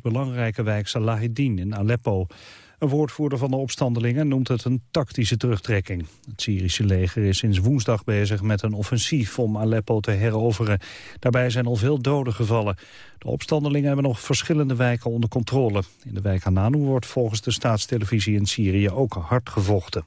belangrijke wijk Salahedin in Aleppo. Een woordvoerder van de opstandelingen noemt het een tactische terugtrekking. Het Syrische leger is sinds woensdag bezig met een offensief om Aleppo te heroveren. Daarbij zijn al veel doden gevallen. De opstandelingen hebben nog verschillende wijken onder controle. In de wijk Hananu wordt volgens de staatstelevisie in Syrië ook hard gevochten.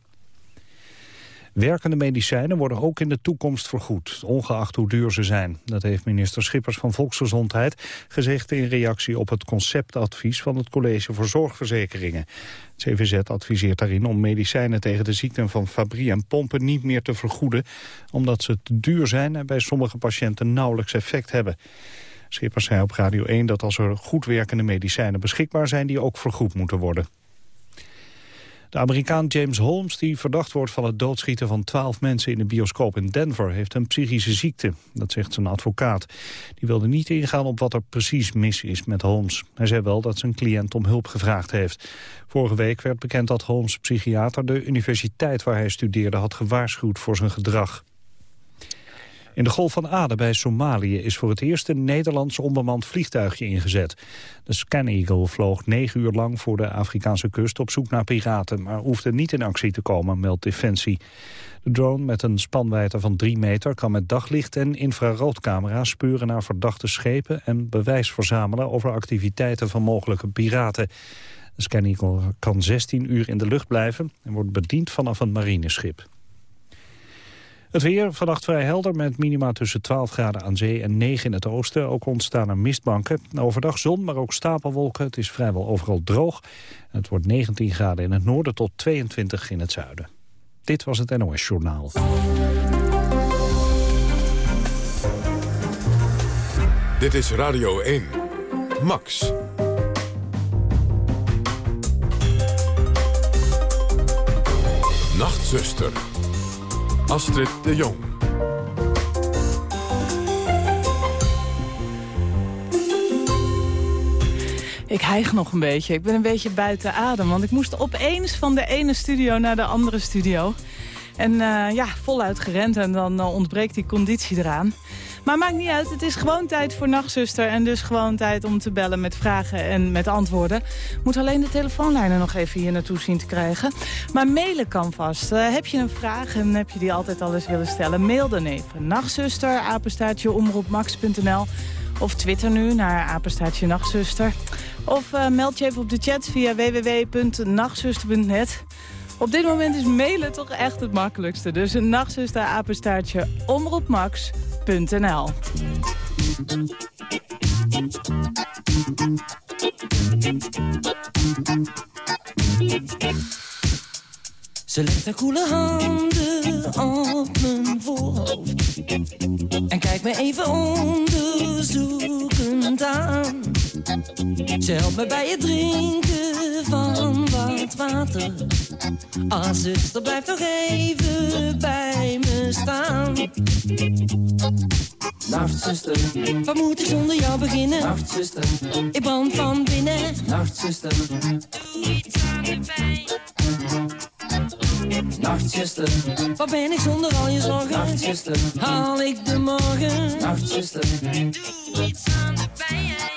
Werkende medicijnen worden ook in de toekomst vergoed, ongeacht hoe duur ze zijn. Dat heeft minister Schippers van Volksgezondheid gezegd in reactie op het conceptadvies van het College voor Zorgverzekeringen. Het CVZ adviseert daarin om medicijnen tegen de ziekten van Fabry en pompen niet meer te vergoeden, omdat ze te duur zijn en bij sommige patiënten nauwelijks effect hebben. Schippers zei op Radio 1 dat als er goed werkende medicijnen beschikbaar zijn, die ook vergoed moeten worden. De Amerikaan James Holmes, die verdacht wordt van het doodschieten van twaalf mensen in de bioscoop in Denver, heeft een psychische ziekte. Dat zegt zijn advocaat. Die wilde niet ingaan op wat er precies mis is met Holmes. Hij zei wel dat zijn cliënt om hulp gevraagd heeft. Vorige week werd bekend dat Holmes psychiater de universiteit waar hij studeerde had gewaarschuwd voor zijn gedrag. In de Golf van Aden bij Somalië is voor het eerst een Nederlands onbemand vliegtuigje ingezet. De Scan Eagle vloog negen uur lang voor de Afrikaanse kust op zoek naar piraten, maar hoefde niet in actie te komen, meldt Defensie. De drone met een spanwijdte van drie meter kan met daglicht en infraroodcamera's speuren naar verdachte schepen en bewijs verzamelen over activiteiten van mogelijke piraten. De Scan Eagle kan 16 uur in de lucht blijven en wordt bediend vanaf een marineschip. Het weer vannacht vrij helder met minima tussen 12 graden aan zee en 9 in het oosten. Ook ontstaan er mistbanken. Overdag zon, maar ook stapelwolken. Het is vrijwel overal droog. Het wordt 19 graden in het noorden tot 22 in het zuiden. Dit was het NOS Journaal. Dit is Radio 1. Max. Nachtzuster. Astrid de Jong. Ik hijg nog een beetje. Ik ben een beetje buiten adem. Want ik moest opeens van de ene studio naar de andere studio. En uh, ja, voluit gerend en dan uh, ontbreekt die conditie eraan. Maar maakt niet uit, het is gewoon tijd voor Nachtzuster... en dus gewoon tijd om te bellen met vragen en met antwoorden. Moet alleen de telefoonlijnen nog even hier naartoe zien te krijgen. Maar mailen kan vast. Uh, heb je een vraag en heb je die altijd al eens willen stellen... mail dan even. Nachtzuster, apenstaatje omroepmax.nl... Of twitter nu naar apenstaatje nachtzuster. Of uh, meld je even op de chat via www.nachtzuster.net. Op dit moment is mailen toch echt het makkelijkste. Dus een nachtzuster apenstaartje omroepmax.nl. Ze legt haar koele handen op mijn voorhoofd En kijkt me even onderzoekend aan Ze helpt me bij het drinken van wat water. Ah, zuster, blijf toch even bij me staan. Nachtzuster, wat moet ik zonder jou beginnen? Nachtzuster, ik brand van binnen. Nachtzuster, doe iets aan de pijn. Nachtzuster, wat ben ik zonder al je zorgen? Nachtzuster, haal ik de morgen? Nachtzuster, doe iets aan de pijn.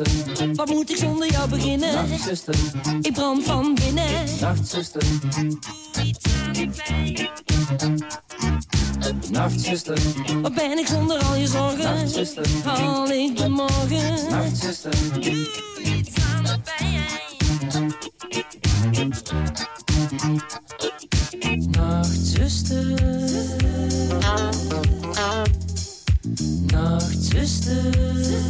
Nachtzuster, wat moet ik zonder jou beginnen? Nachtzuster, ik brand van binnen. Nachtzuster, doe iets aan de pijn. Nachtzuster, wat ben ik zonder al je zorgen? Nachtzuster, haal ik de morgen? Nachtzuster, doe iets aan de pijn. Nachtzuster, nachtzuster, nachtzuster,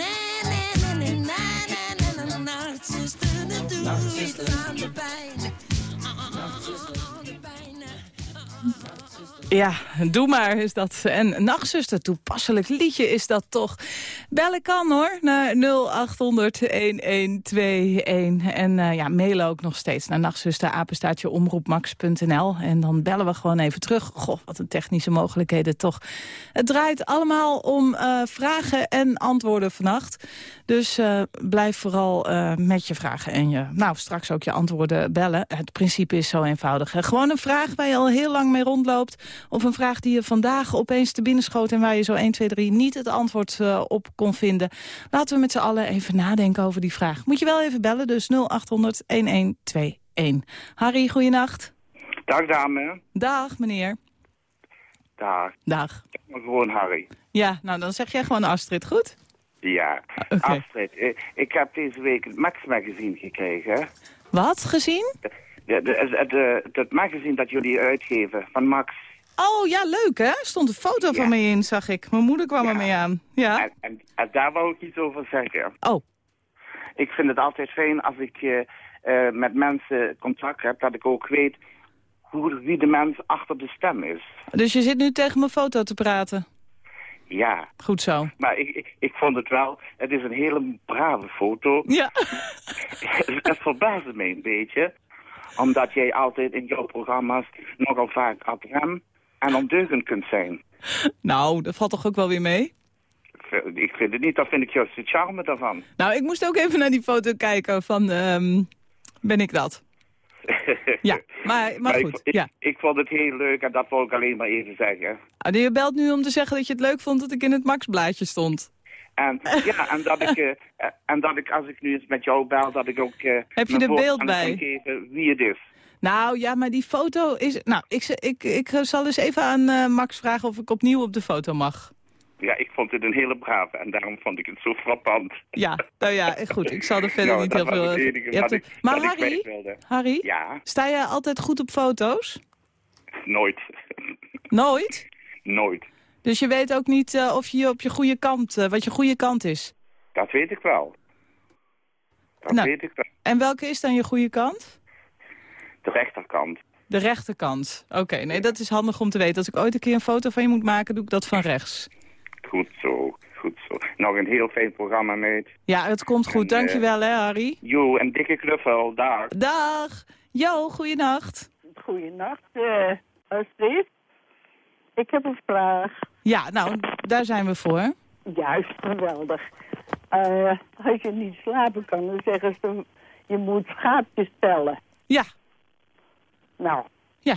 Ja, doe maar is dat. En Nachtzuster, toepasselijk liedje is dat toch. Bellen kan hoor, naar 0800-1121. En uh, ja, mailen ook nog steeds naar nachtzusterapenstaatjeomroepmax.nl. En dan bellen we gewoon even terug. Goh, wat een technische mogelijkheden toch. Het draait allemaal om uh, vragen en antwoorden vannacht. Dus uh, blijf vooral met je vragen en je, nou straks ook je antwoorden bellen. Het principe is zo eenvoudig. Gewoon een vraag waar je al heel lang mee rondloopt. Of een vraag die je vandaag opeens te binnen schoot... en waar je zo 1, 2, 3 niet het antwoord uh, op kon vinden. Laten we met z'n allen even nadenken over die vraag. Moet je wel even bellen, dus 0800-1121. Harry, goeienacht. Dag, dame. Dag, meneer. Dag. Dag. Gewoon Harry. Ja, nou dan zeg jij gewoon Astrid, goed? Ja. Oké. Astrid, eh, ik heb deze week het Max magazine gekregen. Wat, gezien? De, de, het, magazine dat jullie uitgeven van Max. Oh, ja, leuk hè? Er stond een foto Ja. van me in, zag ik. Mijn moeder kwam Ja. er mee aan. Ja. En, en, en daar wou ik iets over zeggen. Oh, Ik vind het altijd fijn als ik eh, eh, met mensen contact heb, dat ik ook weet hoe, wie de mens achter de stem is. dus je zit nu tegen mijn foto te praten. Ja, Goed zo. maar ik, ik, ik vond het wel, het is een hele brave foto. Ja. het verbaasde me een beetje, omdat jij altijd in jouw programma's nogal vaak ad rem en ondeugend kunt zijn. Nou, dat valt toch ook wel weer mee? Ik vind het niet, dat vind ik juist de charme daarvan. Nou, ik moest ook even naar die foto kijken van... ehm, ben ik dat? Ja, maar, maar goed. ik, Ja. ik vond het heel leuk en dat wil ik alleen maar even zeggen. Ah, Je belt nu om te zeggen dat je het leuk vond dat ik in het Max-blaadje stond. En, ja, en dat, ik, eh, en dat ik, als ik nu eens met jou bel, dat ik ook... eh, Heb je er beeld bij? geven wie het is. Nou ja, maar die foto is... Nou, ik, ik, ik zal eens even aan eh, Max vragen of ik opnieuw op de foto mag. Ja, ik vond het een hele brave en daarom vond ik het zo frappant. Ja, nou ja, goed. Ik zal er verder Nou, niet heel veel... Je hebt wat ik- Maar Harry. Harry, Ja, sta jij altijd goed op foto's? nooit. Nooit? nooit. Dus je weet ook niet eh, of je op je goede kant, eh, wat je goede kant is? Dat weet ik wel. Dat Nou. weet ik wel. En welke is dan je goede kant? De rechterkant. De rechterkant. Oké, nee, dat is handig om te weten. Als ik ooit een keer een foto van je moet maken, doe ik dat van rechts. Goed zo, goed zo. Nog een heel fijn programma, meid. Ja, het komt goed. En, Dankjewel, hè, Harry. Jo, een dikke knuffel, daar. Dag. Jo, goeienacht. Goedenacht, eh Astrid. Ik heb een vraag. Ja, nou, daar zijn we voor. Juist, geweldig. Eh, als je niet slapen kan, dan zeggen ze... je moet schaapjes tellen. Ja, Nou, ja.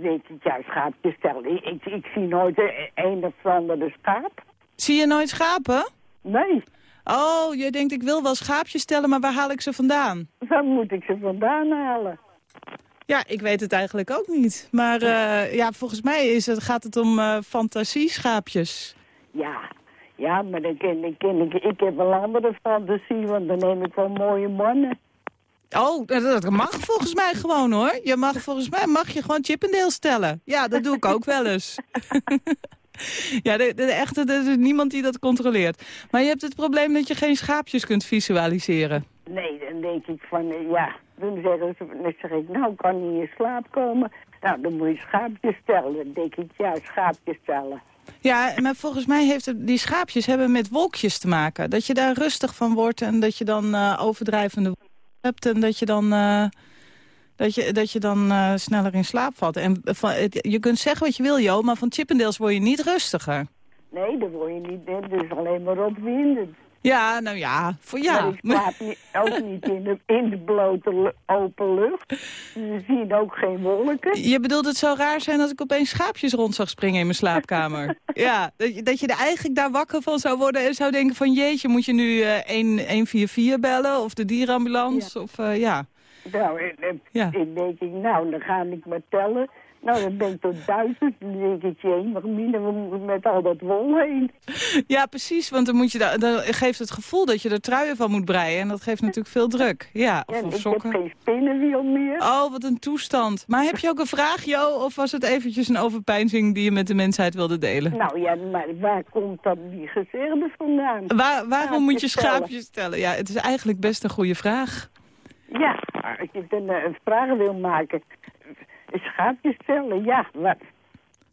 Weet je, ja. Ik, ik, ik zie nooit een, of andere schaap. Zie je nooit schapen? Nee, Oh, je denkt ik wil wel schaapjes stellen, maar waar haal ik ze vandaan? waar moet ik ze vandaan halen? Ja, ik weet het eigenlijk ook niet. Maar eh, ja, volgens mij is het, gaat het om eh fantasieschaapjes. Ja, ja, maar ik, ik, ik heb een andere fantasie, want dan neem ik wel mooie mannen. Oh, dat, mag volgens mij gewoon hoor. Je mag volgens mij mag je gewoon Chippendale stellen. Ja, dat doe ik ook wel eens. Ja, de, de, echte, er is niemand die dat controleert. Maar je hebt het probleem dat je geen schaapjes kunt visualiseren. Nee, dan denk ik van, eh, ja, dan zeggen ze, dan zeg ik, nou, kan niet in slaap komen. Nou, dan moet je schaapjes tellen. Dan denk ik, ja, schaapjes tellen. Ja, maar volgens mij heeft het, die schaapjes hebben met wolkjes te maken. Dat je daar rustig van wordt en dat je dan eh, overdrijvende en dat je dan, eh, dat je, dat je dan eh, sneller in slaap valt. En van, je kunt zeggen wat je wil, Jo, maar van Chippendales word je niet rustiger. Nee, dan word je niet, dat is alleen maar opwindend. Ja, nou ja, voor Maar ja. ik slaap niet, ook niet in de, in de blote open lucht. Je ziet ook geen wolken. Je bedoelt het zou raar zijn als ik opeens schaapjes rond zag springen in mijn slaapkamer. ja, dat je, dat je er eigenlijk daar wakker van zou worden en zou denken van jeetje, moet je nu eh 1, 144 bellen of de dierenambulance? Of eh, ja. Nou, en, en, Ja. en denk ik, nou, dan ga ik maar tellen. Nou, dan ben ik tot duizend. Dan denk ik, minder we moeten met al dat wol heen. ja, precies, want dan, moet je daar, dan geeft het gevoel dat je er truien van moet breien en dat geeft natuurlijk veel druk. Ja, of, of ik heb geen spinnenwiel meer. Oh, wat een toestand. Maar heb je ook een vraag, Jo? Of was het eventjes een overpeinzing die je met de mensheid wilde delen? Nou ja, maar waar komt dat die gezegde vandaan? Waar, waarom moet je Schaapjes tellen. schaapjes stellen? Ja, het is eigenlijk best een goede vraag. Ja, als je een, eh, een vraag wil maken. Schaapjes tellen, ja. Wat?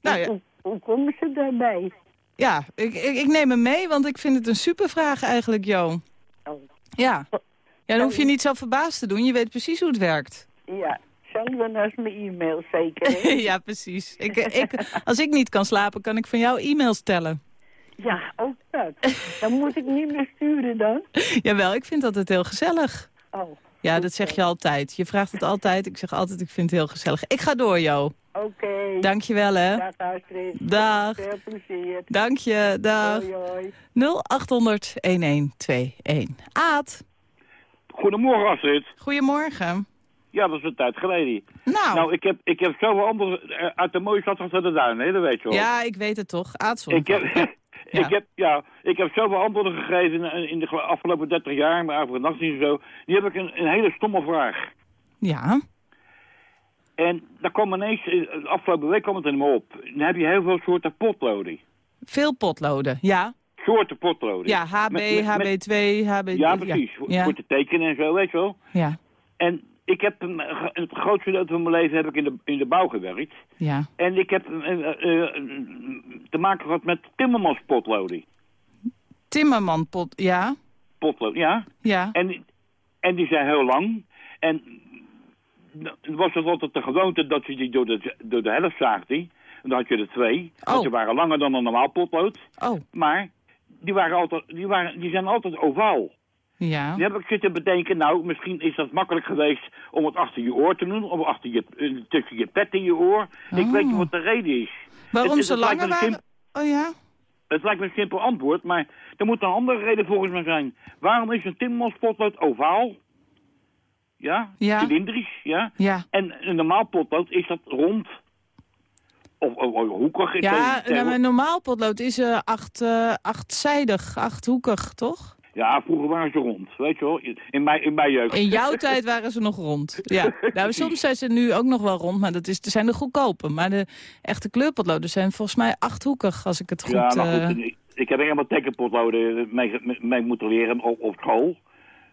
Nou ja. Hoe, hoe komen ze daarbij? Ja, ik, ik, ik neem hem mee, want ik vind het een supervraag eigenlijk, Jo. Oh, Ja. Ja, dan hoef je niet zo verbaasd te doen. Je weet precies hoe het werkt. ja, hetzelfde als mijn e-mail zeker. ja, precies. Ik, ik, als ik niet kan slapen, kan ik van jou e-mails tellen. ja, ook dat. Dan moet ik niet meer sturen dan. Jawel, ik vind dat het heel gezellig. Oh, Ja, dat zeg je altijd. Je vraagt het altijd. Ik zeg altijd, ik vind het heel gezellig. Ik ga door, Jo. oké. Dank je wel, hè. Dag Astrid. Dag. Veel plezier. Dank je. Dag. Hoi, hoi. 0800-1121. Aad, Goedemorgen Astrid. goedemorgen. Ja, dat is een tijd geleden. Nou, Nou, ik heb, ik heb zoveel anderen eh, uit de mooie stad achter de duin, hè? dat weet je wel. ja, ik weet het toch. Aad ik heb, Ja. ik, heb, ja, ik heb zoveel antwoorden gegeven in, in de gel- afgelopen 30 jaar, maar over nachtdienst en zo. Die heb ik een, een hele stomme vraag. Ja, En daar kwam ineens, eh, de afgelopen week kwam het in me op. Dan heb je heel veel soorten potloden. veel potloden. Ja, Soorten potloden. ja HB, Met- met- met- HB2, HB... Ja, precies. Ja, voor te tekenen en zo, weet je wel. ja, En ik heb een, grootste deel van mijn leven heb ik in de, in de bouw gewerkt. ja. En ik heb eh, eh, eh, te maken gehad met timmermans potloden. Timmerman pot, ja, Potlood, ja. ja. En, en die zijn heel lang. En was het altijd de gewoonte dat je die door de, door de helft zaagde. En dan had je er twee. Want Oh. die waren langer dan een normaal potlood. Oh, Maar die, waren altijd, die, waren, die zijn altijd ovaal. Ja. Nu heb ik zitten bedenken, nou, misschien is dat makkelijk geweest om het achter je oor te doen. Of achter je, eh, tussen je pet in je oor. Ik Oh. weet niet wat de reden is. Waarom het- ze langer? Oh ja? Het lijkt me een simpel antwoord, maar er moet een andere reden volgens mij zijn. Waarom is een timmermans potlood ovaal? Ja? Ja. Cilindrisch, ja? Ja. En een normaal potlood is dat rond? Of, of, of hoekig? Ja, nou, een normaal potlood is eh acht, eh, achtzijdig, achthoekig, toch? Ja, vroeger waren ze rond, weet je wel. In mijn, in mijn jeugd. In jouw tijd waren ze nog rond. Ja. Nou, soms zijn ze nu ook nog wel rond, maar dat is, zijn de goedkope. Maar de echte kleurpotloden zijn volgens mij achthoekig, als ik het goed... ja, maar eh, goed, ik, ik heb helemaal tekenpotloden mee, mee- moeten leren op, op school.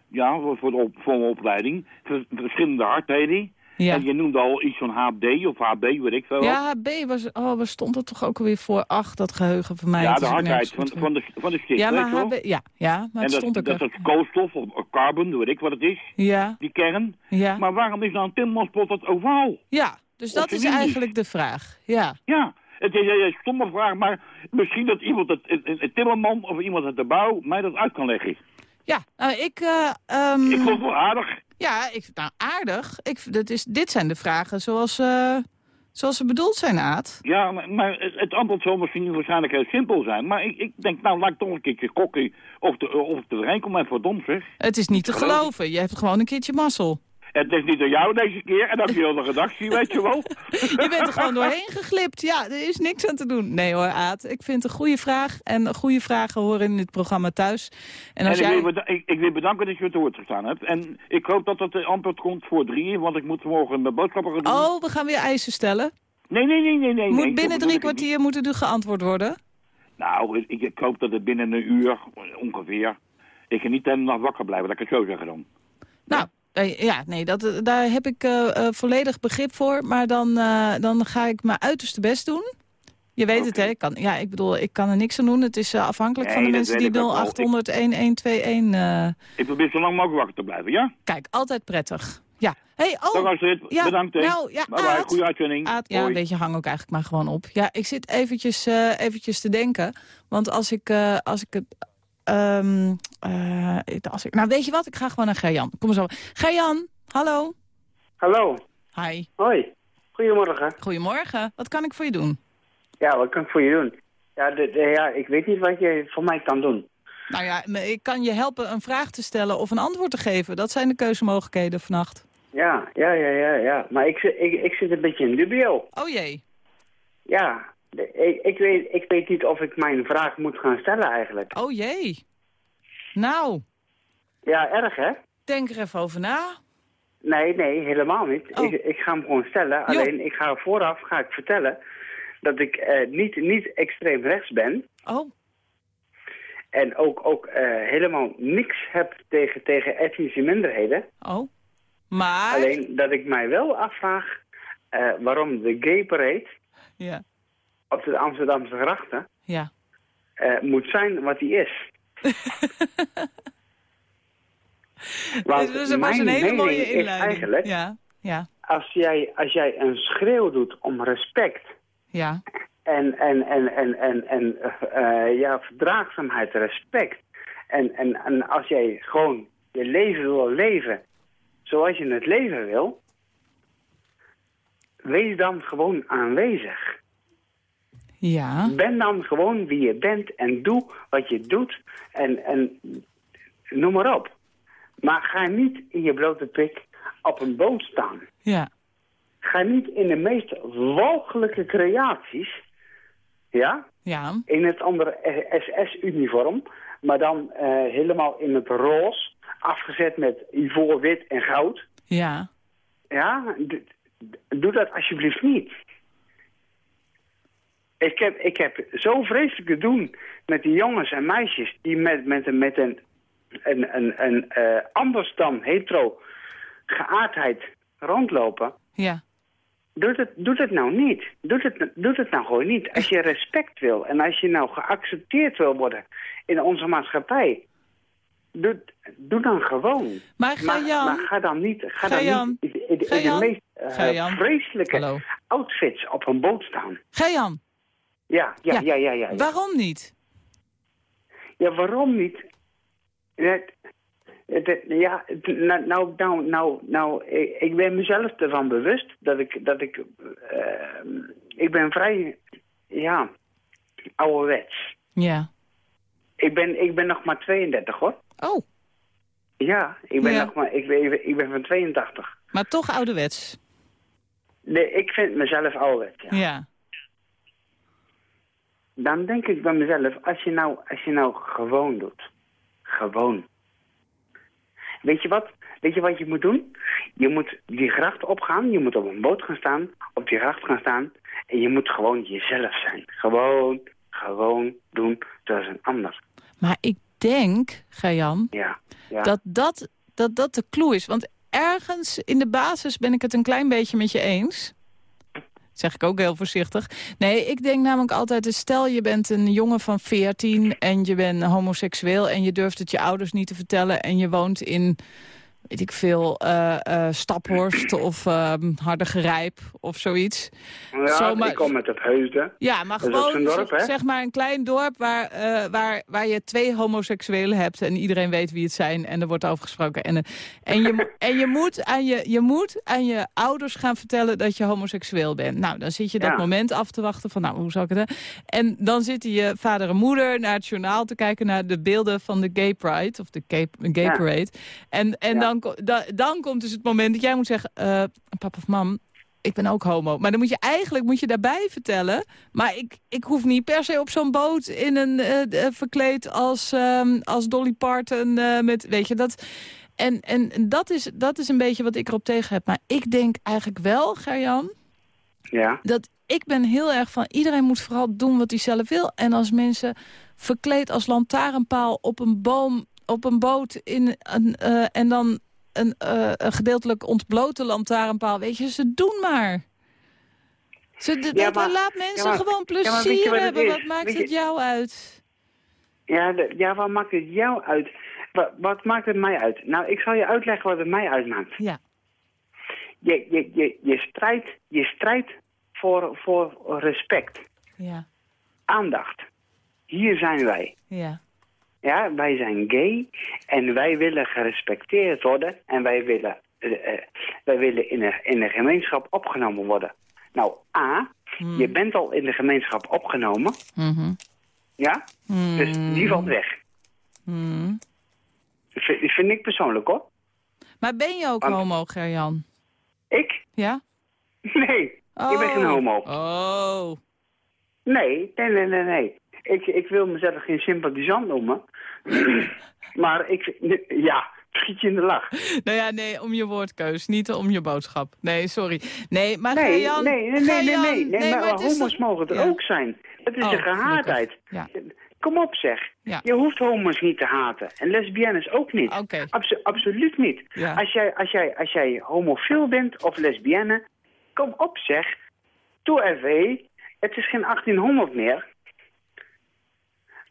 Ja, voor, voor, de op, voor mijn opleiding. Vers- Verschillende hardheden. Ja. En je noemde al iets van HD of HB, weet ik veel. Ja, B was... Oh, waar stond het toch ook alweer voor? Ach, dat geheugen van mij. Ja, de hardheid van, van, de, van de Ja, maar? HB... Ja, ja, maar En dat, stond ook dat er. is koolstof of carbon, weet ik wat het is, Ja, die kern. ja. Maar waarom is dan een timmermanspot dat ovaal? Ja, dus dat is eigenlijk de vraag. Ja. Ja, het is een, stomme vraag, maar misschien dat iemand, het, een timmerman of iemand uit de bouw, mij dat uit kan leggen. Ja, nou, ik... eh, ehm, Ik vond het wel aardig. Ja, ik, nou, aardig. Ik, dat is, dit zijn de vragen zoals, eh, zoals ze bedoeld zijn, Aad. Ja, maar, maar het, antwoord zal misschien waarschijnlijk heel simpel zijn. Maar ik, ik denk, nou, laat ik toch een keertje kokken of, de, of het erin komt. En verdomd zeg. Het is niet te geloven. Je hebt gewoon een keertje mazzel. Het is niet door jou deze keer en ook niet door de redactie, weet je wel. Je bent er gewoon doorheen geglipt. Ja, er is niks aan te doen. Nee hoor, Aad. Ik vind het een goede vraag. En goede vragen horen in dit programma thuis. En En als ik, jij... wil beda- ik, ik wil bedanken dat je het woord gestaan hebt. En ik hoop dat dat de antwoord komt voor drieën, want ik moet morgen mijn boodschappen gaan doen. Oh, we gaan weer eisen stellen. Nee, nee, nee, nee. nee Moet nee, binnen drie ik het kwartier moeten er geantwoord worden? Nou, ik, ik hoop dat het binnen een uur ongeveer... Ik ga niet de hele nacht wakker blijven, laat ik het zo zeggen dan. Nou, eh, ja, nee, dat, eh, daar heb ik eh, eh, volledig begrip voor. Maar dan, eh, dan ga ik mijn uiterste best doen. Je weet het, hè? Ik kan, ja, ik bedoel, ik kan er niks aan doen. Het is eh, afhankelijk Nee, van de mensen die ik ook wel. 0800 1121... eh Ik probeer zo lang mogelijk wakker te blijven, ja? kijk, altijd prettig. Ja. Hey, oh, Dag Astrid, ja, bedankt. nou, ja, bye bye, Aad. goede uitzending. Aad, ja, Hoi. weet je, hang ook eigenlijk maar gewoon op. Ja, ik zit eventjes, eh, eventjes te denken. Want als ik, eh, als ik het... eh, als ik, nou, weet je wat? Ik ga gewoon naar Gerjan. Kom maar zo. Gerjan, hallo. Hallo. Hi. Hoi. Goedemorgen. Goedemorgen. Wat kan ik voor je doen? Ja, wat kan ik voor je doen? Ja, de, de- ja, ik weet niet wat je voor mij kan doen. Nou ja, ik kan je helpen een vraag te stellen of een antwoord te geven. Dat zijn de keuzemogelijkheden vannacht. Ja, ja, ja, ja, ja. Maar ik, zit- ik, ik zit een beetje in dubio. Oh jee. Ja, ik, ik, weet, ik weet niet of ik mijn vraag moet gaan stellen eigenlijk. Oh jee. Nou, Ja, erg hè? denk er even over na. Nee, nee, helemaal niet. Oh. Ik, ik ga hem gewoon stellen. Alleen, ik ga vooraf ga ik vertellen dat ik eh, niet, niet extreem rechts ben. Oh, En ook, ook eh, helemaal niks heb tegen, tegen etnische minderheden. oh. Maar... Alleen dat ik mij wel afvraag eh, waarom de gay parade Ja, op de Amsterdamse grachten ja. eh, moet zijn wat die is. Want dus er was mijn een hele mooie is inleiding. eigenlijk, Ja, ja, als jij, als jij een schreeuw doet om respect ja. en, en, en, en, en, en eh, ja, verdraagzaamheid, respect. En, en, en als jij gewoon je leven wil leven zoals je het leven wil, wees dan gewoon aanwezig. Ja, Ben dan gewoon wie je bent en doe wat je doet en, en noem maar op. Maar ga niet in je blote pik op een boot staan. ja. Ga niet in de meest walgelijke creaties, ja, Ja, in het andere SS-uniform, maar dan eh, helemaal in het roze, afgezet met ivoor, wit en goud. ja. Ja, doe dat alsjeblieft niet. Ik heb, ik heb zo vreselijk te doen met die jongens en meisjes die met, met, een- met een, een, een, een eh, anders dan hetero geaardheid rondlopen. Ja, Doe het, doe het nou niet. Doe het, doe het nou gewoon niet. Als je respect wil en als je nou geaccepteerd wil worden in onze maatschappij, doe, doe dan gewoon. maar ga Jan... maar ga dan niet, ga dan niet in, de meest eh, vreselijke Hallo. outfits op een boot staan. Ga Jan, Ja, ja, Ja. ja, ja, waarom niet? Ja, waarom niet? Het, het- ja, nou, nou, nou, nou, nou ik, ben mezelf ervan bewust dat ik, dat ik, eh, ik ben vrij, ja, ouderwets. Ja. Ik ben, ik ben nog maar 32 hoor. Oh, Ja, ik ben Ja. nog maar, ik ben, ik ben van 82. maar toch ouderwets. Nee, ik vind mezelf ouderwets, ja. Ja. Dan denk ik bij mezelf, als je nou, als je nou gewoon doet. Gewoon. Weet je wat? Weet je wat je moet doen? Je moet die gracht opgaan, je moet op een boot gaan staan, op die gracht gaan staan. En je moet gewoon jezelf zijn. Gewoon, gewoon doen zoals een ander. Maar ik denk, Jan, Ja, ja. dat, dat, dat dat de clue is. Want ergens in de basis ben ik het een klein beetje met je eens. Zeg ik ook heel voorzichtig. Nee, ik denk namelijk altijd, dus stel je bent een jongen van 14 en je bent homoseksueel en je durft het je ouders niet te vertellen en je woont in, weet ik veel, eh, eh, Staphorst of uh, Hardergerijp of zoiets. ja zomaar- ik kom uit het Heusden. Ja, maar gewoon dorp, zeg, maar een klein dorp waar, eh, waar, waar je twee homoseksuelen hebt... en iedereen weet wie het zijn en er wordt over gesproken. En, en, je, en je, moet aan je, je moet aan je ouders gaan vertellen dat je homoseksueel bent. Nou, dan zit je dat Ja. moment af te wachten van, nou, hoe zal ik het... hè? En dan zitten je vader en moeder naar het journaal te kijken... naar de beelden van de Gay Pride of de Gay, gay Ja. Parade. En, en Ja. dan, da- dan komt dus het moment dat jij moet zeggen... eh, pap of mam, ik ben ook homo. Maar dan moet je eigenlijk moet je daarbij vertellen... maar ik, ik hoef niet per se op zo'n boot in een eh, eh, verkleed als, ehm, als Dolly Parton met, weet je, dat... En, en dat, is, dat is een beetje wat ik erop tegen heb. Maar ik denk eigenlijk wel, Gerjan, Ja. dat ik ben heel erg van... iedereen moet vooral doen wat hij zelf wil. En als mensen verkleed als lantaarnpaal op een boom... op een boot in een, en dan een, eh, een gedeeltelijk ontblote lantaarnpaal... weet je, ze doen maar. Ze, Ja, maar- laat mensen ja, maar- gewoon ja, plezier wat hebben. Wat maakt Weet het je- jou uit? Ja, de- ja, wat maakt het jou uit? Wat, wat maakt het mij uit? Nou, ik zal je uitleggen wat het mij uitmaakt. Ja. Je, je, je, je strijdt je strijdt voor, voor respect, Ja, aandacht. Hier zijn wij. ja. Ja, wij zijn gay en wij willen gerespecteerd worden en wij willen, eh, eh, wij willen in, de, in de gemeenschap opgenomen worden. Nou, A, je bent al in de gemeenschap opgenomen, Mhm. ja, dus die valt weg. Mhm. Dat vind, ik persoonlijk hoor. Maar ben je ook Want- homo, Gerjan? Ik? Ja? Nee, ik ben geen homo. Oh. Nee, nee, nee, nee, nee. Ik, ik wil mezelf geen sympathisant noemen. maar ik, ja, schiet je in de lach. Nou ja, nee, om je woordkeus, niet om je boodschap. Nee, sorry. Nee, maar Nee, nee, nee, nee, nee, nee, nee, maar, homo's mogen er Ja. ook zijn. Het is Oh, een gehaardheid. Ja. Kom op zeg. Ja. Je hoeft homo's niet te haten. En lesbiennes ook niet. Absoluut niet. Ja. Als, jij, als, jij, als jij homofiel bent of lesbienne, kom op zeg. Doe even. Het is geen 1800 meer.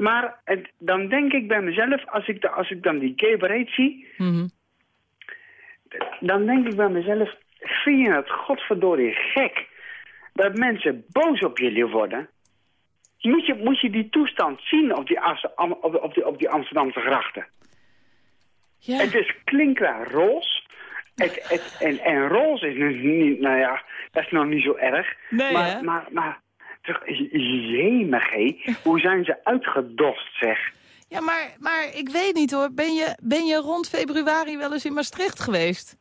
Maar het- dan denk ik bij mezelf, als ik, de, als ik dan die gay zie, Mhm. dan denk ik bij mezelf, vind je het godverdorie gek dat mensen boos op jullie worden? Moet je, moet je die toestand zien op die, op, op die, op die Amsterdamse grachten? Ja. Het is klinkklaar roze. Het, het, en, en roze is nu niet, nou ja, dat is nog niet zo erg. Nee, maar, maar, maar, jemig hoe zijn ze uitgedost zeg. Ja, maar, maar ik weet niet hoor. Ben je, ben je rond februari wel eens in Maastricht geweest?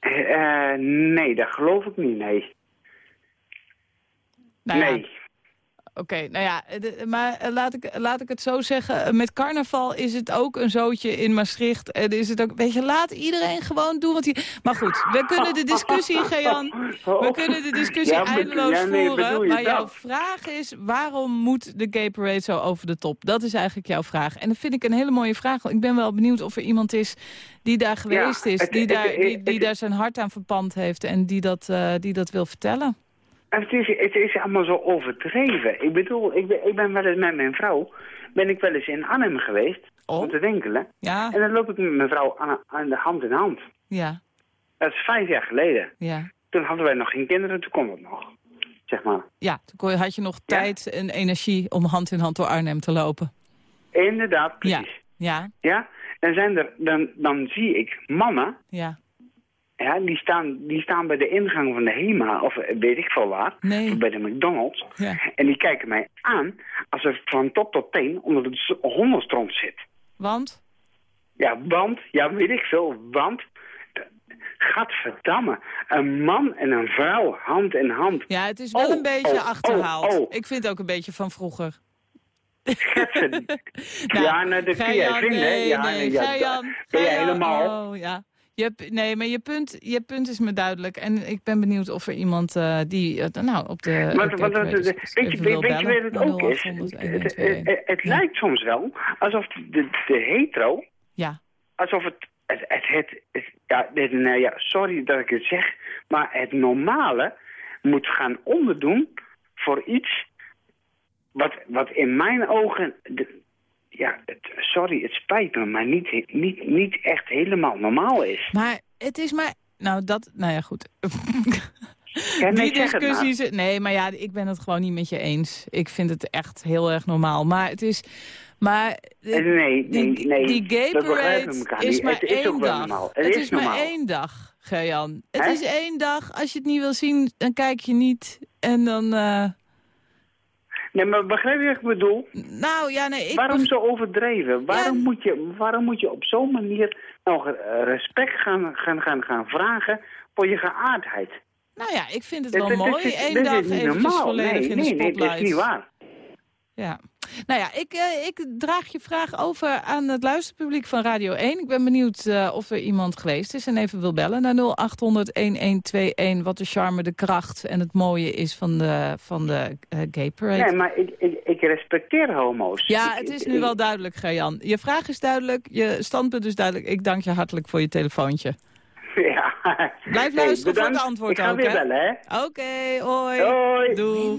Eh, nee, dat geloof ik niet, nee. Nou ja, nee. Oké, nou ja, de- maar eh, laat ik, laat ik het zo zeggen. eh, Met carnaval is het ook een zootje in Maastricht. En is het ook, weet je, laat iedereen gewoon doen wat hij... Maar goed, we kunnen de discussie, Gejan, we kunnen de discussie Ja, eindeloos ja, nee, voeren. Maar jouw dat? vraag is, waarom moet de gay parade zo over de top? Dat is eigenlijk jouw vraag. En dat vind ik een hele mooie vraag. Ik ben wel benieuwd of er iemand is die daar geweest is. die, het- daar, het- die, daar zijn hart aan verpand heeft. En die dat, eh, die dat wil vertellen. Het is, het is allemaal zo overdreven. Ik bedoel, ik ben, ik ben wel eens met mijn vrouw, ben ik wel eens in Arnhem geweest, Oh. om te winkelen. Ja, En dan loop ik met mijn vrouw aan, aan de hand in hand. ja, Dat is vijf jaar geleden. ja. Toen hadden wij nog geen kinderen, toen kon het nog. Zeg maar. Ja, toen had je nog tijd en energie om hand in hand door Arnhem te lopen. Inderdaad, Ja, precies. ja, Ja? Dan, zijn er, dan, dan zie ik mannen, ja. Ja, die, staan, die staan bij de ingang van de HEMA, of weet ik veel waar, Nee. bij de McDonald's. Ja. En die kijken mij aan alsof ik van top tot teen onder de hondenstront zit. Want? Ja, want, ja, weet ik veel, want... Gadverdamme, een man en een vrouw, hand in hand. Ja, het is wel Oh, een beetje oh, achterhaald. oh, oh. Ik vind het ook een beetje van vroeger. Nou, ja, nou, dat kun jij vinden. Nee, ja, nee, ja, ben jij helemaal... Oh, ja. Je nee, maar je punt, je punt is me duidelijk. En ik ben benieuwd of er iemand eh, die eh, nou, op de... Weet je, weet, weet je wat het ook is? Het, het, lijkt soms wel alsof de, de hetero, Ja, alsof het, het, het, het, het- ja, dit, nou ja, sorry dat ik het zeg, maar het normale moet gaan onderdoen voor iets wat, wat in mijn ogen, de- ja, het, sorry, het spijt me, maar niet, niet, niet echt helemaal normaal is. maar het is maar... Nou, dat... Nou ja, goed. Ja, nee, Die discussies... Nee, maar ja, ik ben het gewoon niet met je eens. Ik vind het echt heel erg normaal. Maar het is... Maar Eh, Nee, nee, die, nee, die gay parade is maar Het één dag. Het, Het is, is maar één dag, Gerjan. Het is één dag. Als je het niet wil zien, dan kijk je niet. En dan... eh, Nee, maar begrijp je wat ik bedoel? Nou ja, nee, ik... waarom zo overdreven? Waarom, Ja. moet, je, waarom moet je op zo'n manier nog eh, respect gaan, gaan, gaan, gaan vragen voor je geaardheid? Nou ja, ik vind het Dit- wel dit- dit mooi. Eén dit is dag niet eventjes normaal. volledig nee, in nee, de nee, spotlight. dit is niet waar. Ja. Nou ja, ik, eh, ik draag je vraag over aan het luisterpubliek van Radio 1. Ik ben benieuwd eh, of er iemand geweest is en even wil bellen naar 0800-1121... wat de charme, de kracht en het mooie is van de, van de eh, gay parade. Nee, maar ik, ik, ik respecteer homo's. Ja, Ik- het is ik- nu wel duidelijk, Gerjan. Je vraag is duidelijk, je standpunt is duidelijk. Ik dank je hartelijk voor je telefoontje. Ja. Blijf Hey, luisteren voor het antwoord Ik ga ook, weer hè? bellen, hè? Oké, hoi. Hoi. Doeg.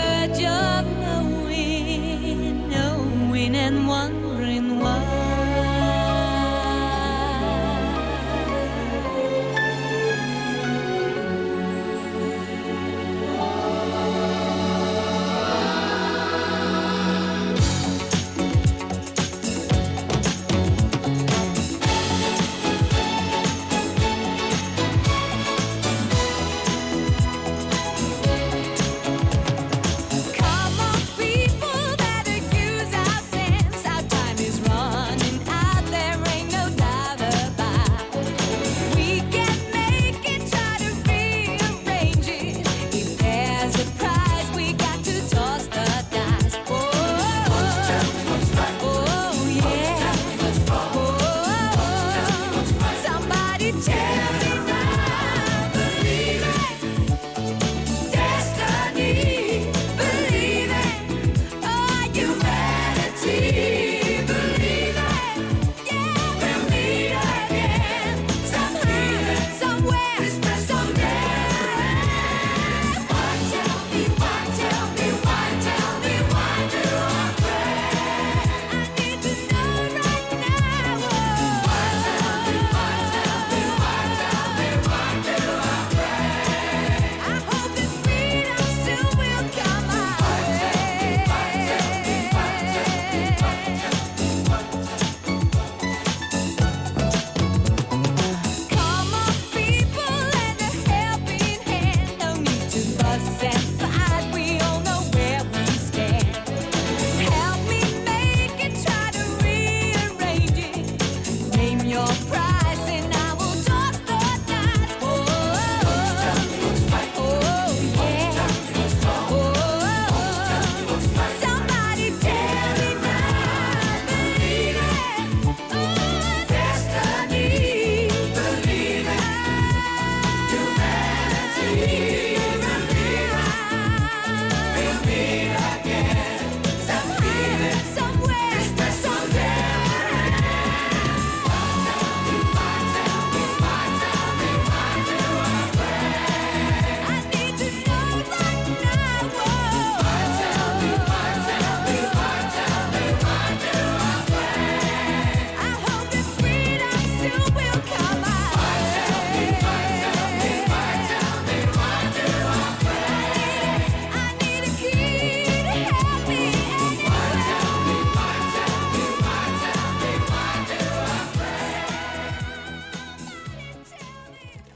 and wondering why.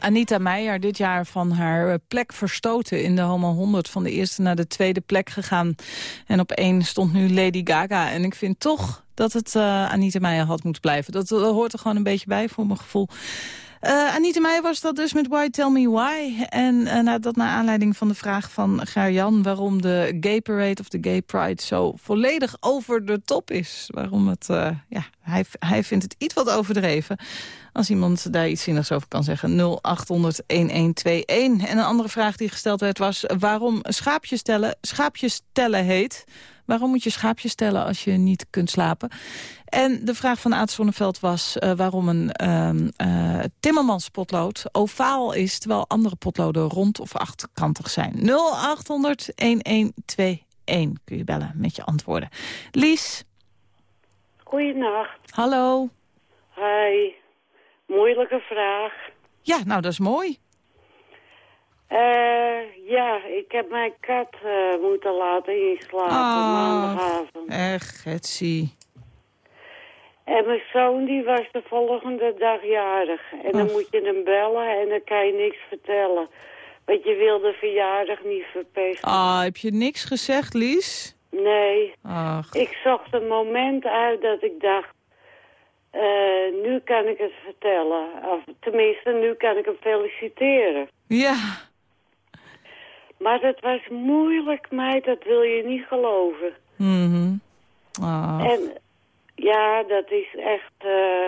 Anita Meijer dit jaar van haar eh, plek verstoten in de Homo 100. Van de eerste naar de tweede plek gegaan. En op één stond nu Lady Gaga. En ik vind toch dat het eh, Anita Meijer had moeten blijven. Dat, hoort er gewoon een beetje bij voor mijn gevoel. Eh, Anita Meijer was dat dus met Why Tell Me Why. En dat naar aanleiding van de vraag van Ger-Jan... waarom de Gay Parade of de Gay Pride zo volledig over de top is. Waarom het, ja, hij, hij vindt het iets wat overdreven. Als iemand daar iets zinnigs over kan zeggen. 0800-1121. En een andere vraag die gesteld werd was... waarom schaapjes tellen, schaapjes tellen heet... Waarom moet je schaapjes tellen als je niet kunt slapen? En de vraag van Aad Zonneveld was eh, waarom een ehm eh, timmermanspotlood ovaal is... terwijl andere potloden rond of achtkantig zijn. 0800-1121 kun je bellen met je antwoorden. Lies, Goeienacht. hallo. Hi. Moeilijke vraag. Ja, nou dat is mooi. Eh, ja, ik heb mijn kat eh, moeten laten inslapen Ah. maandagavond. Echt, Getsy. En mijn zoon die was de volgende dag jarig. En dan moet je hem bellen en dan kan je niks vertellen. Want je wil de verjaardag niet verpesten. Ah, heb je niks gezegd, Lies? Nee. Ach, Ik zocht een moment uit dat ik dacht... eh, nu kan ik het vertellen. Of tenminste, nu kan ik hem feliciteren. ja. Maar dat was moeilijk, meid. Dat wil je niet geloven. Mhm. Ah. En ja, dat is echt... eh,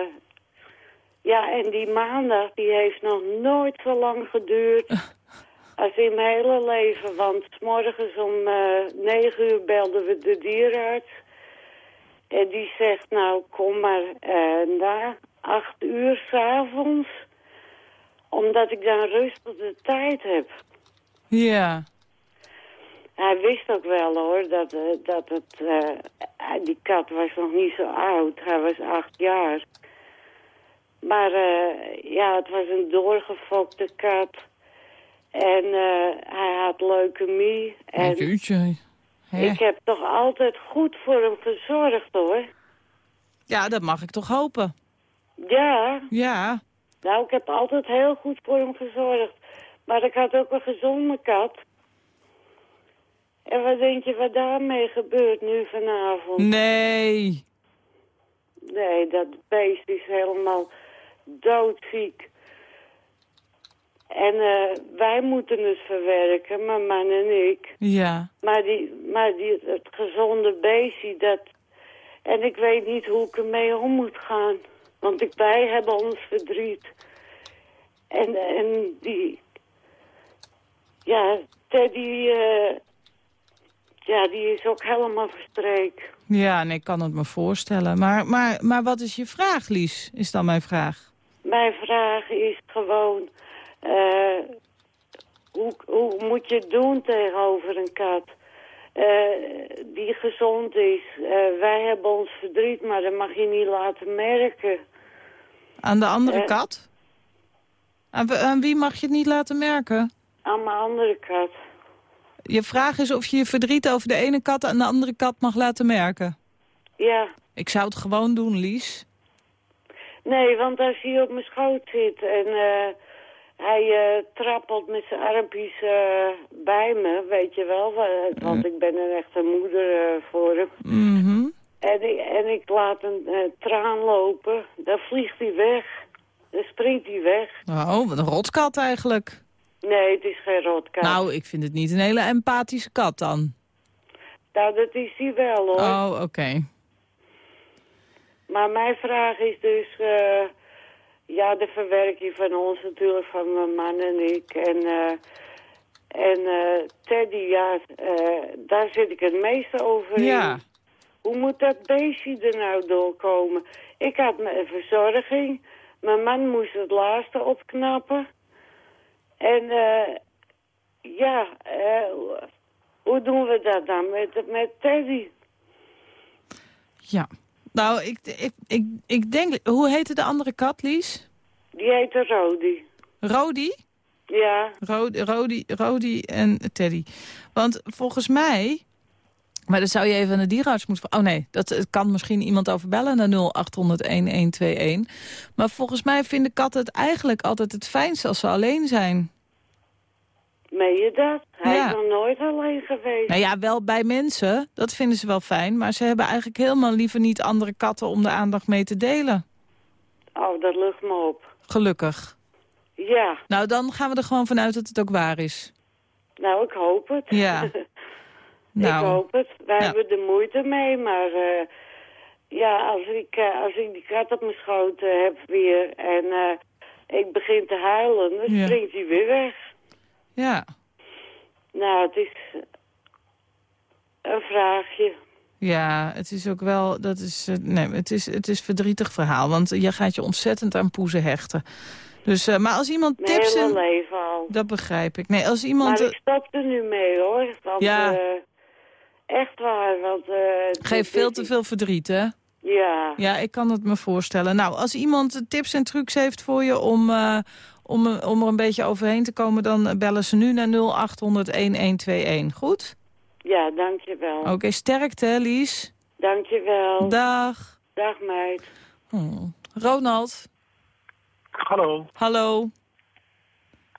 ja, en die maandag die heeft nog nooit zo lang geduurd als in mijn hele leven. Want morgens om eh, negen uur belden we de dierenarts. En die zegt, nou kom maar eh, na acht uur s'avonds. Omdat ik dan rustig de tijd heb. Ja. Hij wist ook wel hoor, dat, eh, dat het, eh, die kat was nog niet zo oud. Hij was acht jaar. Maar ja, het was een doorgefokte kat. En eh, hij had leukemie. En. Ik heb toch altijd goed voor hem gezorgd hoor. Ja, dat mag ik toch hopen. Ja, Ja. nou ik heb altijd heel goed voor hem gezorgd. Maar ik had ook een gezonde kat. En wat denk je wat daarmee gebeurt nu vanavond? Nee. Nee, dat beest is helemaal doodziek. En eh, wij moeten het verwerken, mijn man en ik. Ja. Maar, die, maar die, het gezonde beestje, dat... En ik weet niet hoe ik ermee om moet gaan. Want ik, wij hebben ons verdriet. En, en die... Ja, Teddy... eh, ja, die is ook helemaal verstreken. Ja, nee, ik kan het me voorstellen. Maar, maar, maar wat is je vraag, Lies? Is dan mijn vraag. Mijn vraag is gewoon... eh, hoe, hoe moet je het doen tegenover een kat? eh, die gezond is. Eh, wij hebben ons verdriet, maar dat mag je niet laten merken. Aan de andere kat? Aan, wie mag je het niet laten merken? Aan mijn andere kat. Je vraag is of je je verdriet over de ene kat aan de andere kat mag laten merken. Ja. Ik zou het gewoon doen, Lies. Nee, want als hij op mijn schoot zit en eh, hij eh, trappelt met zijn armpjes eh, bij me, weet je wel. wa- Want ik ben een echte moeder eh, voor hem. Mhm. En ik, en ik laat een traan lopen, dan vliegt hij weg. Dan springt hij weg. Oh, wat een rotkat eigenlijk. Nee, het is geen rotkat. Nou, ik vind het niet een hele empathische kat dan. Nou, dat is hij wel hoor. Oh, oké. Maar mijn vraag is dus... ja, de verwerking van ons natuurlijk, van mijn man en ik. En, eh, en eh, Teddy, ja, eh, daar zit ik het meeste over Ja. in. Hoe moet dat beestje er nou doorkomen? Ik had mijn verzorging. Mijn man moest het laatste opknappen. En eh, ja, hoe- hoe doen we dat dan met, met Teddy? Ja. Nou, ik, ik, ik, ik denk... Hoe heette de andere kat, Lies? Die heette Rodi. Rodi? Ja, Rodi, Rodi, Rodi en Teddy. Want volgens mij... Maar dan zou je even aan de dierenarts moeten... Oh nee, dat het kan misschien iemand overbellen naar 0800-1121. Maar volgens mij vinden katten het eigenlijk altijd het fijnst als ze alleen zijn. Meen je dat? Hij Ja. is nog nooit alleen geweest. Nou ja, wel bij mensen. Dat vinden ze wel fijn. Maar ze hebben eigenlijk helemaal liever niet andere katten om de aandacht mee te delen. Oh, dat lucht me op. Gelukkig. Ja, Nou, dan gaan we er gewoon vanuit dat het ook waar is. nou, ik hoop het. Ja. ik Nou, hoop het. Wij hebben er moeite mee, maar... eh, ja, als ik, eh, als ik die kat op mijn schoot eh, heb weer en ik begin te huilen, dan springt hij weer weg. Ja. Nou, het is een vraagje. Ja, het is ook wel, dat is, eh, nee, het is, het is een verdrietig verhaal. Want je gaat je ontzettend aan poezen hechten. Dus, eh, maar als iemand Mijn tips... En, leven al. dat begrijp ik. Nee, als iemand... Maar ik stop er nu mee, hoor. Want, Ja. eh, echt waar, want... eh, geeft veel te veel verdriet, hè? Ja. Ja, ik kan het me voorstellen. Nou, als iemand tips en trucs heeft voor je om, om, om er een beetje overheen te komen... dan bellen ze nu naar 0800-1121. Goed? Ja, dankjewel. Oké, sterkte, hè, Lies. Dankjewel. Dag. Dag, meid. Hmm. Ronald, Hallo. hallo.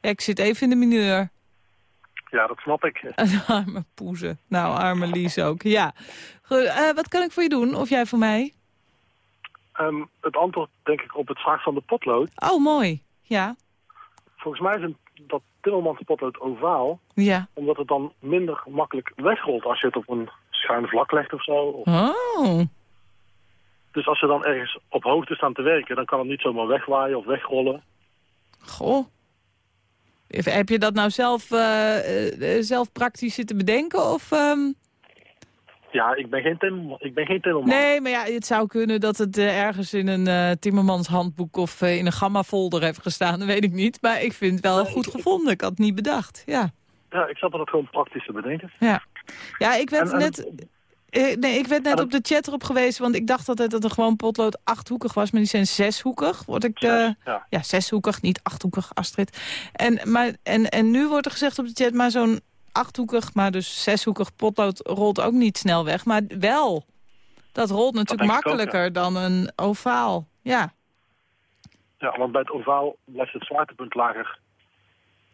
Ja, ik zit even in de mineur. Ja, dat snap ik. arme poezen. Nou, arme Lies ook. Ja. Goed, eh, wat kan ik voor je doen? Of jij voor mij? Ehm, het antwoord denk ik op het vraag van de potlood. Oh, mooi. Ja. Volgens mij is een, dat Timmermans potlood ovaal, Ja. omdat het dan minder makkelijk wegrolt als je het op een schuin vlak legt of zo. Of- Oh. Dus als ze dan ergens op hoogte staan te werken, dan kan het niet zomaar wegwaaien of wegrollen. Goh. Heb je dat nou zelf, eh, zelf praktisch zitten bedenken? Of, ehm? Ja, ik ben geen, tim, ik ben geen Timmerman. Nee, maar ja, het zou kunnen dat het eh, ergens in een eh Timmermans handboek of eh, in een gamma-folder heeft gestaan. Dat weet ik niet. Maar ik vind het wel goed gevonden. Ik had het niet bedacht. Ja, Ja, ik zat er dat gewoon praktisch te bedenken. ja. ja ik werd En- net... nee, ik werd net en- op de chat erop gewezen, want ik dacht altijd dat er gewoon potlood achthoekig was, maar die zijn zeshoekig. Word ik, Zes, ja. ja, zeshoekig, niet achthoekig, Astrid. En, maar, en, en nu wordt er gezegd op de chat, maar zo'n achthoekig, maar dus zeshoekig potlood rolt ook niet snel weg. Maar wel, dat rolt natuurlijk ook, makkelijker dan een ovaal. Ja. Ja, want bij het ovaal blijft het zwaartepunt lager.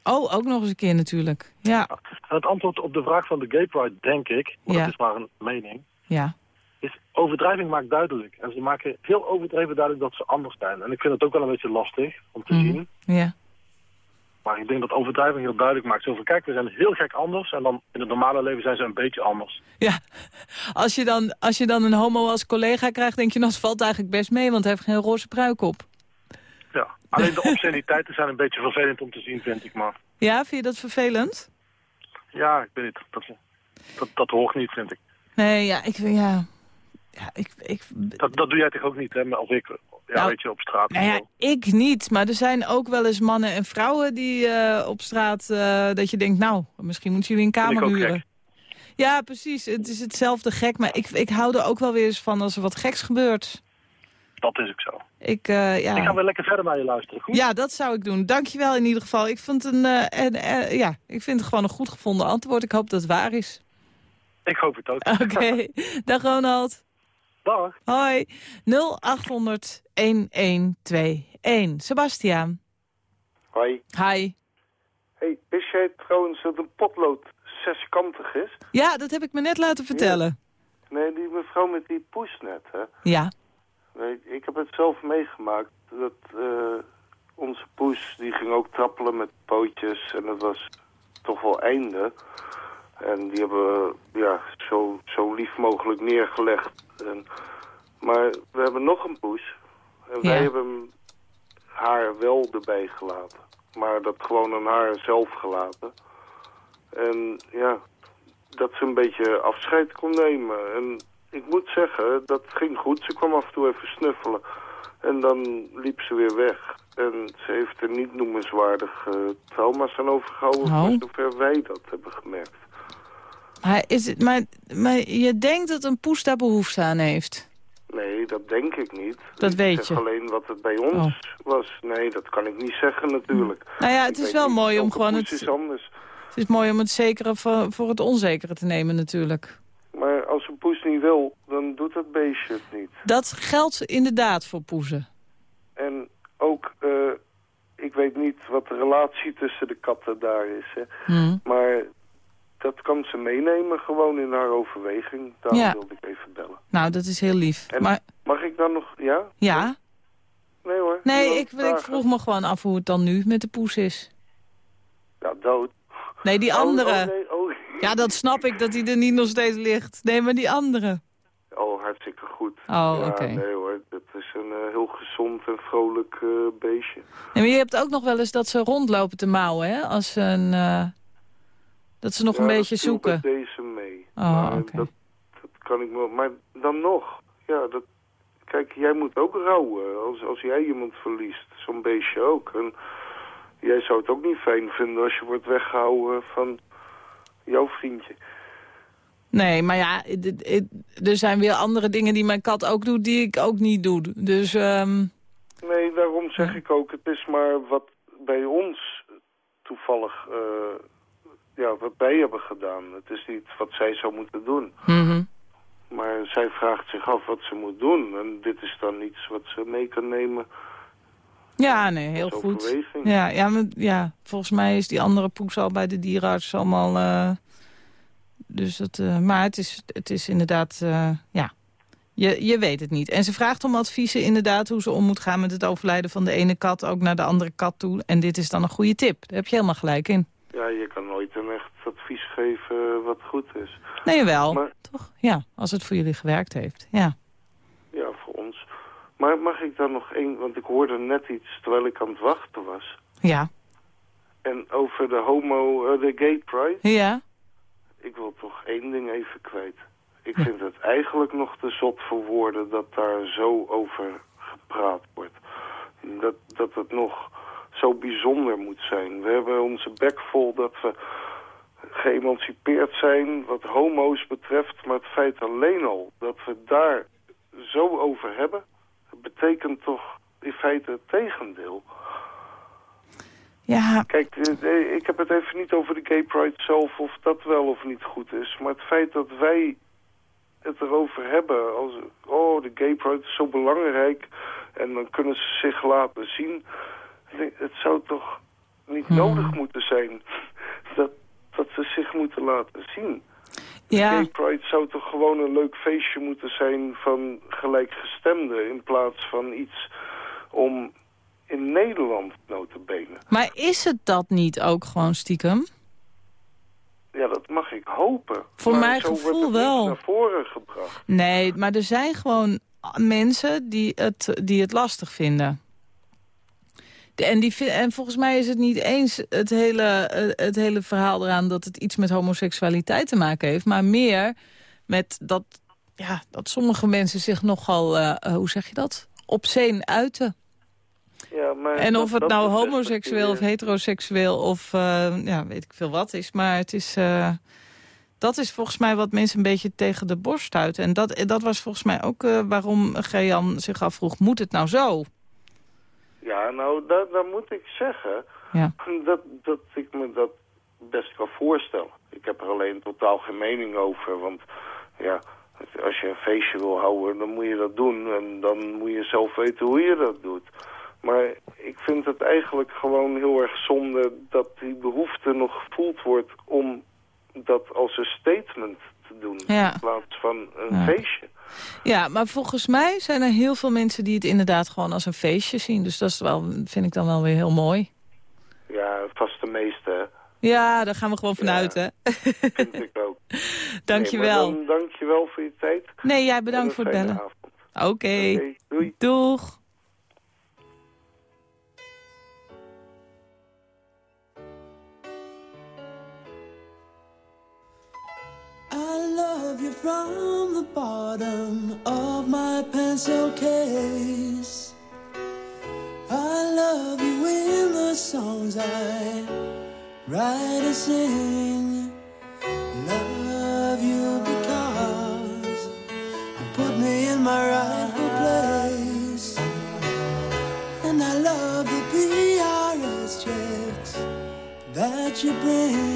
Oh, ook nog eens een keer natuurlijk. Ja, En het antwoord op de vraag van de Gay Pride, denk ik, maar Ja. dat is maar een mening, ja. is overdrijving maakt duidelijk. En ze maken heel overdreven duidelijk dat ze anders zijn. En ik vind het ook wel een beetje lastig om te Mhm. zien. Ja. Maar ik denk dat overdrijving heel duidelijk maakt. Zo van, kijk, we zijn heel gek anders. En dan in het normale leven zijn ze een beetje anders. Ja, als je, dan, als je dan een homo als collega krijgt, denk je, het valt eigenlijk best mee, want hij heeft geen roze pruik op. Ja. Alleen de obsceniteiten zijn een beetje vervelend om te zien, vind ik. Maar Ja, vind je dat vervelend? ja, ik weet niet. Dat, dat, dat hoort niet, vind ik. Nee, ja, ik ja... Ja, ik, ik, Dat, dat doe jij toch ook niet, hè? Of ik, ja, Nou, weet je, op straat. nou ja, ik niet, maar er zijn ook wel eens mannen en vrouwen die eh, op straat, eh, dat je denkt, nou, misschien moeten jullie een kamer huren. Ja, precies. Het is hetzelfde gek, maar ik, ik hou er ook wel weer eens van als er wat geks gebeurt. Dat is ook zo. Ik, eh, ja. Ik ga weer lekker verder naar je luisteren, goed? Ja, dat zou ik doen. Dankjewel in ieder geval. Ik, vond een, ja, ik vind het gewoon een goed gevonden antwoord. Ik hoop dat het waar is. Ik hoop het ook. Oké, dag Ronald. Dag. Hoi. 0800 1121. Sebastiaan. Hoi. Hi. Hey, wist jij trouwens dat een potlood zeskantig is? Ja, dat heb ik me net laten vertellen. Nee, die mevrouw met die poes net, hè? Ja. Nee, ik heb het zelf meegemaakt. Dat eh, onze poes, die ging ook trappelen met pootjes. En dat was toch wel einde. En die hebben we ja, zo, zo lief mogelijk neergelegd. En, maar we hebben nog een poes. En wij Ja. hebben haar wel erbij gelaten. Maar dat gewoon aan haar zelf gelaten. En ja, dat ze een beetje afscheid kon nemen. En ik moet zeggen, dat ging goed. Ze kwam af en toe even snuffelen. En dan liep ze weer weg. En ze heeft er niet noemenswaardig eh, trauma's aan overgehouden... Oh. voor zover wij dat hebben gemerkt. Maar, is het, maar, maar je denkt dat een poes daar behoefte aan heeft? Nee, dat denk ik niet. Dat ik weet zeg je. alleen wat het bij ons was. Nee, dat kan ik niet zeggen natuurlijk. Nou ja, Ik het is wel niet, mooi om gewoon het... is anders. Het is mooi om het zekere voor, voor het onzekere te nemen natuurlijk. Maar als een poes niet wil, dan doet dat beestje het niet. Dat geldt inderdaad voor poezen. En ook, eh, ik weet niet wat de relatie tussen de katten daar is. Hè. Hm. Maar dat kan ze meenemen gewoon in haar overweging. Daarom Ja. wilde ik even bellen. Nou, dat is heel lief. En Maar mag ik dan nog, ja? ja, Nee hoor. nee, ik, ik vroeg me gewoon af hoe het dan nu met de poes is. Ja, dood. Nee, die Oh, andere. Oh, nee, oh. Ja, dat snap ik, dat die er niet nog steeds ligt. Nee, maar die andere. oh, hartstikke goed. Oh, ja, oké. Nee hoor, het is een eh, heel gezond en vrolijk eh, beestje. Nee, maar je hebt ook nog wel eens dat ze rondlopen te mouwen, hè? Als ze een... eh, dat ze nog Ja, een beetje zoeken. bij deze mee. Oh, maar oké. dat, dat kan ik wel. Maar dan nog, ja, dat, kijk, jij moet ook rouwen als, als jij iemand verliest. Zo'n beestje ook. En jij zou het ook niet fijn vinden als je wordt weggehouden van jouw vriendje. Nee, maar ja, er zijn weer andere dingen die mijn kat ook doet... die ik ook niet doe. Dus, ehm, Nee, daarom zeg ik ook, het is maar wat bij ons toevallig, eh, ja, wat wij hebben gedaan. Het is niet wat zij zou moeten doen. mhm. Maar Maar zij vraagt zich af wat ze moet doen. En dit is dan iets wat ze mee kan nemen. Ja, nee, heel goed. Ja, ja, maar, ja, volgens mij is die andere poes al bij de dierenarts allemaal... eh, dus dat, eh, maar het is, het is inderdaad, eh, ja, je, je weet het niet. En ze vraagt om adviezen inderdaad hoe ze om moet gaan met het overlijden van de ene kat... ook naar de andere kat toe. En dit is dan een goede tip. Daar heb je helemaal gelijk in. Ja, je kan nooit een echt advies geven wat goed is. Nee, wel. Maar- Toch? Ja, als het voor jullie gewerkt heeft. Ja. Ja, voor ons. Maar mag ik dan nog één... Want ik hoorde net iets terwijl ik aan het wachten was. Ja. En over de homo... eh, de gay pride. Ja. Ik wil toch één ding even kwijt. Ik vind het eigenlijk nog te zot voor woorden dat daar zo over gepraat wordt. Dat, dat het nog zo bijzonder moet zijn. We hebben onze bek vol dat we geëmancipeerd zijn wat homo's betreft. Maar het feit alleen al dat we daar zo over hebben... betekent toch in feite het tegendeel. Ja. Kijk, eh, ik heb het even niet over de gay pride zelf of dat wel of niet goed is. Maar het feit dat wij het erover hebben als... oh, de gay pride is zo belangrijk en dan kunnen ze zich laten zien. Het zou toch niet Hmm. nodig moeten zijn dat, dat ze zich moeten laten zien. Ja. gay pride zou toch gewoon een leuk feestje moeten zijn van gelijkgestemden... in plaats van iets om in Nederland notabene. Maar is het dat niet ook gewoon stiekem? Ja, dat mag ik hopen. Voor Maar mijn gevoel wel. naar voren gebracht. Nee, maar er zijn gewoon mensen die het, die het lastig vinden. En, die, en volgens mij is het niet eens het hele, eh, het hele verhaal eraan... dat het iets met homoseksualiteit te maken heeft... maar meer met dat, ja, dat sommige mensen zich nogal, eh, eh, hoe zeg je dat, obscene uiten. Ja, maar En dat- of het nou homoseksueel of heteroseksueel of uh, ja, weet ik veel wat is. Maar het is, uh, dat is volgens mij wat mensen een beetje tegen de borst stuiten. En dat, dat was volgens mij ook uh, waarom Gejan zich afvroeg, moet het nou zo? Ja, nou, dat, dat moet ik zeggen ja. dat, dat ik me dat best kan voorstellen. Ik heb er alleen totaal geen mening over, want ja, als je een feestje wil houden, dan moet je dat doen. En dan moet je zelf weten hoe je dat doet. Maar ik vind het eigenlijk gewoon heel erg zonde dat die behoefte nog gevoeld wordt om dat als een statement te doen. Ja. In plaats van een Ja. feestje. Ja, maar volgens mij zijn er heel veel mensen die het inderdaad gewoon als een feestje zien. Dus dat is wel, vind ik dan wel weer heel mooi. Ja, vast de meeste. Ja, daar gaan we gewoon vanuit, hè? Vind ik ook. Dankjewel. Nee, maar dan dankjewel voor je tijd. Nee, jij bedankt voor het bellen. Oké, doei. Doeg. I love you from the bottom of my pencil case. I love you in the songs I write and sing. Love you because you put me in my rightful place. And I love the PRS checks that you bring.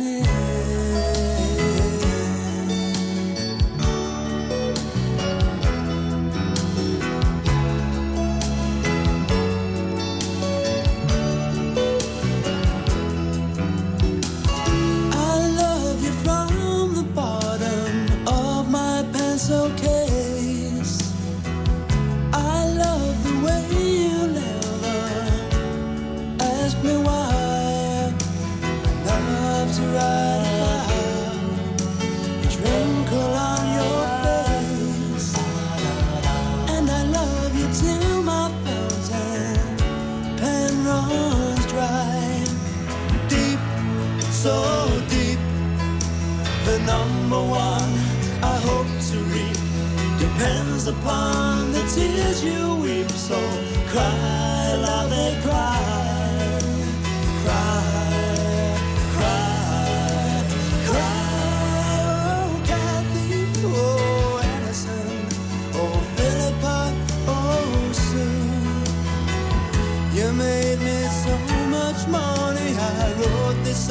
so deep. The number one I hope to reap depends upon the tears you weep. So cry, love, and cry.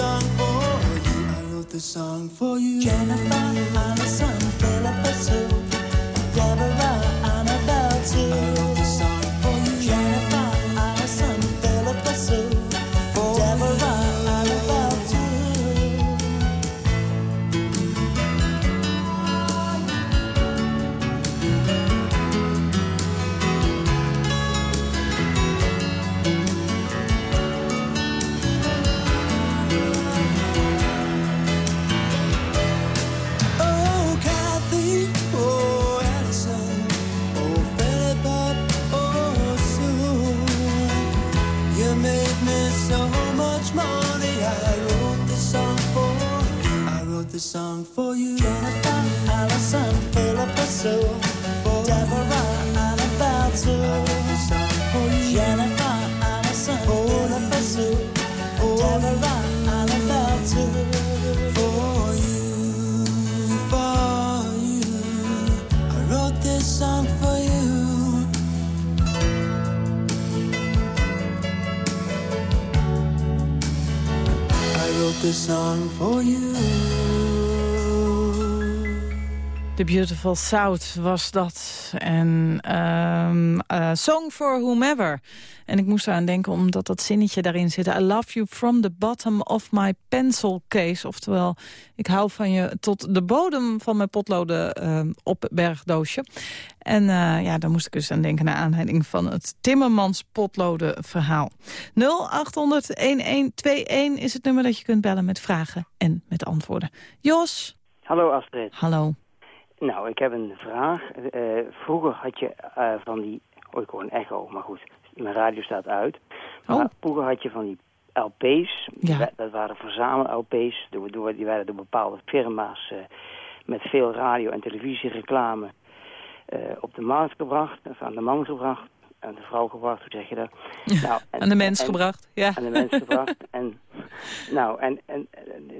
Song for you. I wrote this song for you. Jennifer, Allison. This song for you. Jennifer, Allison, Philippa, Sue. Deborah, Annabelle, too. I wrote this song for you. Jennifer, Allison, Philippa, Sue. Deborah, Annabelle, too. For you, for you. I wrote this song for you. I wrote this song for you. The Beautiful South was dat. En ehm eh, Song for Whomever. En ik moest eraan denken omdat dat zinnetje daarin zit. I love you from the bottom of my pencil case. Oftewel, ik hou van je tot de bodem van mijn potloden ehm, opbergdoosje. En eh, ja, daar moest ik dus aan denken naar aanleiding van het Timmermans potloden verhaal. 0800-1121 is het nummer dat je kunt bellen met vragen en met antwoorden. Jos. Hallo Astrid. Hallo. Nou, ik heb een vraag. Eh, vroeger had je eh, van die... Oh, ik hoor een echo, maar goed. Mijn radio staat uit. Maar vroeger had je van die LP's. Wa- Dat waren verzamel-LP's. Die werden door bepaalde firma's... eh, met veel radio- en televisiereclame... op de markt gebracht. Of aan de man gebracht. Aan de vrouw gebracht, hoe zeg je dat? Nou, en- aan de mens en- gebracht. Ja. aan de mens gebracht. En, nou, en, en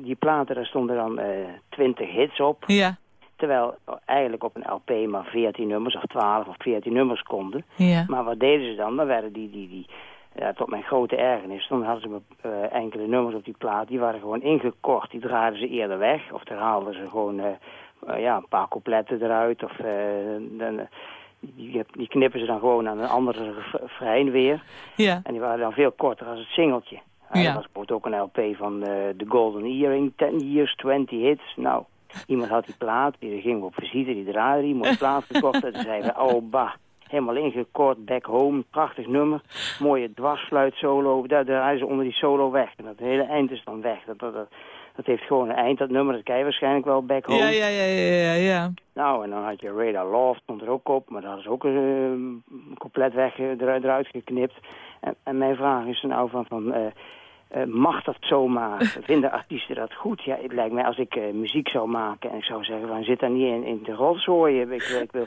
die platen, daar stonden dan twintig hits op. Ja. Terwijl eigenlijk op een LP maar 14 nummers of 12 of 14 nummers konden. Ja. Maar wat deden ze dan? Dan werden die, die, die ja, tot mijn grote ergernis, dan hadden ze eh, enkele nummers op die plaat, die waren gewoon ingekort. Die draaiden ze eerder weg. Of daar haalden ze gewoon eh, eh, ja, een paar coupletten eruit. Of dan, die, die knippen ze dan gewoon aan een andere ref- refrein weer. Ja. En die waren dan veel korter als het singeltje. Ja. Er was bijvoorbeeld ook een LP van The Golden Earring, 10 Years, 20 Hits. Nou, iemand had die plaat, die ging op visite, die draaide die, mooie plaat gekocht. En toen zeiden we, oh bah, helemaal ingekort, Back Home, prachtig nummer. Mooie dwarsfluit solo, daar draaien ze onder die solo weg. En dat hele eind is dan weg. Dat, dat, dat, dat heeft gewoon een eind, dat nummer, dat ken je waarschijnlijk wel, Back Home. Ja, ja, ja, ja, ja, ja. Nou, en dan had je Radar Love, stond er ook op, maar dat is ook een compleet weg, eh, eruit, eruit geknipt. En, en mijn vraag is nou van, van eh, eh, mag dat zomaar? Vinden artiesten dat goed? Ja, het lijkt mij als ik eh, muziek zou maken en ik zou zeggen van, zit daar niet in, in de rotzooi. Ik, ik wil...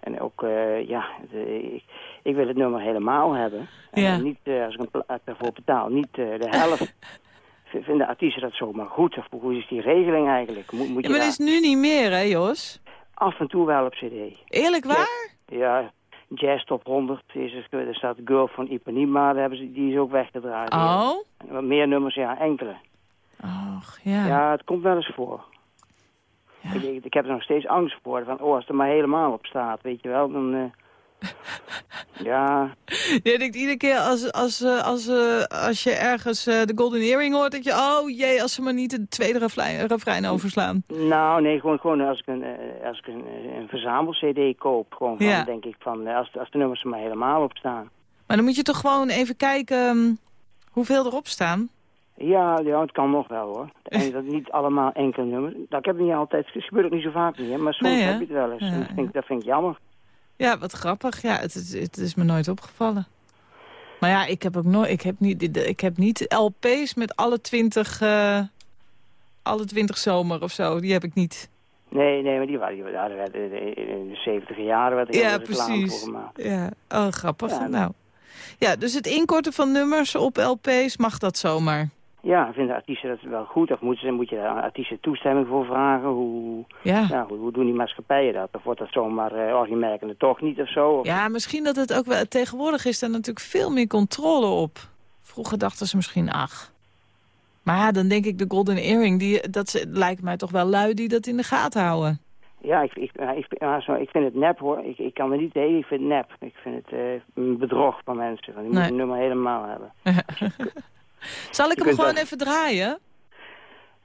En ook, eh, ja, de- ik, ik wil het nummer helemaal hebben. En Ja. niet, eh, als ik een plaat daarvoor betaal, niet eh, de helft. Vinden artiesten dat zomaar goed? Of hoe is die regeling eigenlijk? Moet, moet Ja, maar dat is nu niet meer, hè, Jos? Af en toe wel op cd. Eerlijk waar? Ja, Jazz Top 100. Is er, er staat Girl van Ipanema, daar hebben ze, die is ook weggedraaid. Oh? Wat meer nummers, ja, enkele. Och, ja. Ja, het komt wel eens voor. Ik, ik, ik heb er nog steeds angst voor. Van, oh, als het er maar helemaal op staat, weet je wel, dan... eh, ja, Je denkt iedere keer als, als, eh, als, eh, als je ergens eh, de Golden Earring hoort... dat je, oh jee, als ze maar niet het tweede refrein, refrein overslaan. nou nee, gewoon, gewoon als ik een, als ik een, een verzamel-cd koop, gewoon van, Ja. denk ik van, als, als de nummers er maar helemaal op staan. Maar dan moet je toch gewoon even kijken hm, hoeveel erop staan? Ja, ja, het kan nog wel hoor. En dat niet allemaal enkele nummers. Ik heb het niet altijd, gebeurt ook niet zo vaak meer, maar soms Nee, heb je het wel eens. Ja, dat, vind ik, dat vind ik jammer. Ja, wat grappig. Ja, het, is- het is me nooit opgevallen. Maar ja, ik heb ook nooit, ik heb niet, ik heb niet LP's met alle twintig eh, alle twintig zomer of zo. Die heb ik niet. Nee, nee, maar die waren, die waren in de 70 jaren werd er Ja, precies. gemaakt. Ja, oh, grappig. Ja, nou. Ja, dus het inkorten van nummers op LP's mag dat zomaar. Ja, vinden artiesten dat wel goed? Of moeten ze, moet je daar artiesten toestemming voor vragen? Hoe, Ja. hoe, hoe doen die maatschappijen dat? Of wordt dat zomaar, eh oh, die merken het toch niet of zo? Of- Ja, misschien dat het ook wel... Tegenwoordig is daar natuurlijk veel meer controle op. Vroeger dachten ze misschien, ach. Maar ja, dan denk ik de Golden Earring, die, dat lijkt mij toch wel lui die dat in de gaten houden. Ja, ik, ik, ja, ik, ik vind het nep hoor. Ik, ik kan er niet tegen, ik vind het nep. Ik vind het eh, een bedrog van mensen. Die Nee. moeten het nummer helemaal hebben. Zal ik Je hem gewoon dat- even draaien?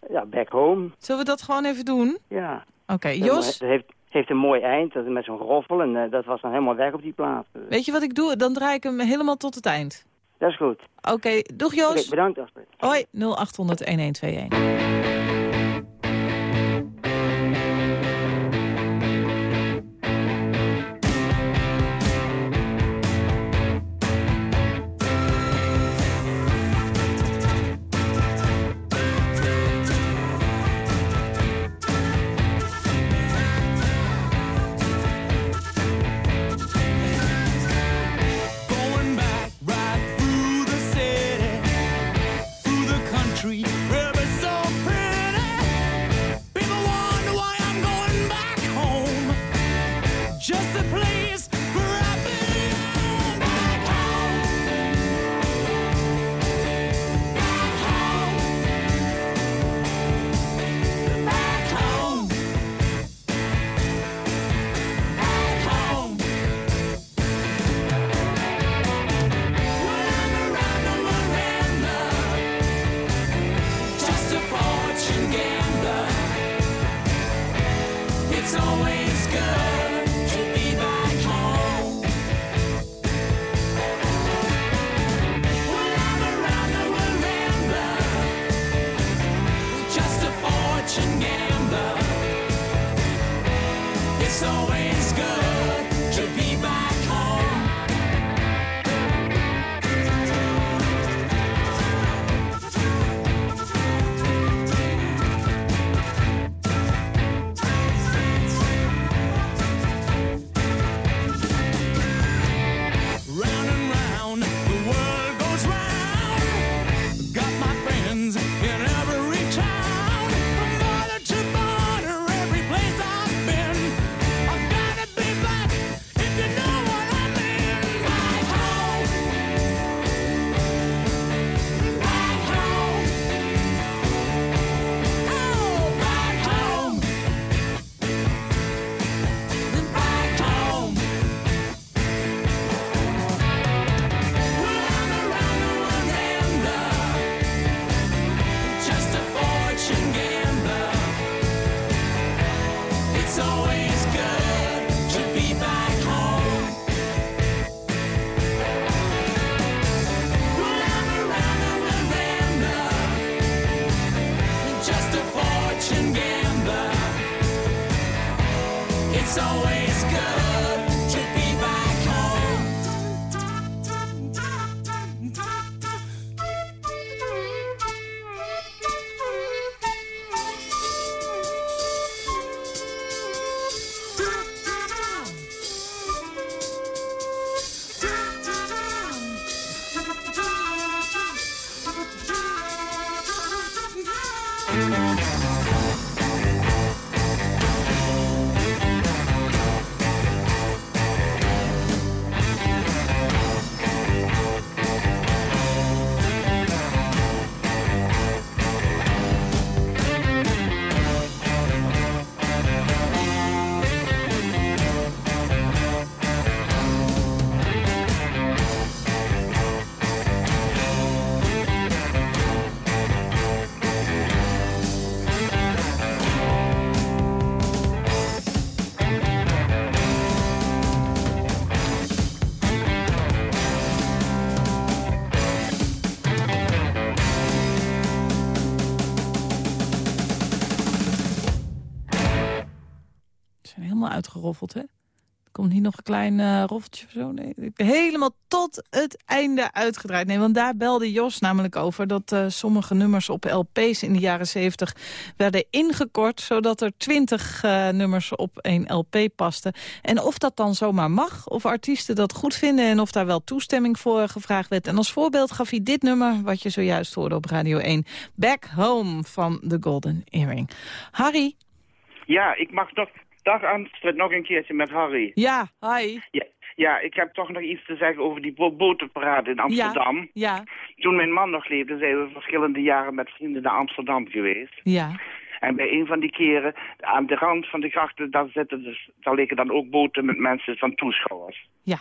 Ja, back home. Zullen we dat gewoon even doen? Ja. Oké, Jos, Het heeft, heeft een mooi eind, dat met zo'n roffel. En eh, dat was dan helemaal weg op die plaat. weet je wat ik doe? Dan draai ik hem helemaal tot het eind. Dat is goed. Oké, doeg Oké, Jos. bedankt Astrid. Hoi, 0800 1121. Uitgeroffeld, hè? Komt niet nog een klein eh roffeltje of zo? Nee, helemaal tot het einde uitgedraaid. Nee, want daar belde Jos namelijk over... dat eh, sommige nummers op LP's in de jaren 70 werden ingekort... zodat er 20 eh, nummers op één LP pasten. En of dat dan zomaar mag, of artiesten dat goed vinden... en of daar wel toestemming voor gevraagd werd. En als voorbeeld gaf hij dit nummer, wat je zojuist hoorde op Radio 1. Back Home van The Golden Earring. Harry? Ja, ik mag nog... Dag Astrid, nog een keertje met Harry. Ja, hi. Ja, ja, ik heb toch nog iets te zeggen over die bo- botenparade in Amsterdam. Ja, Toen mijn man nog leefde, zijn we verschillende jaren met vrienden naar Amsterdam geweest. ja. En bij een van die keren, aan de rand van de grachten, daar, zitten dus, daar liggen dan ook boten met mensen van toeschouwers. Ja.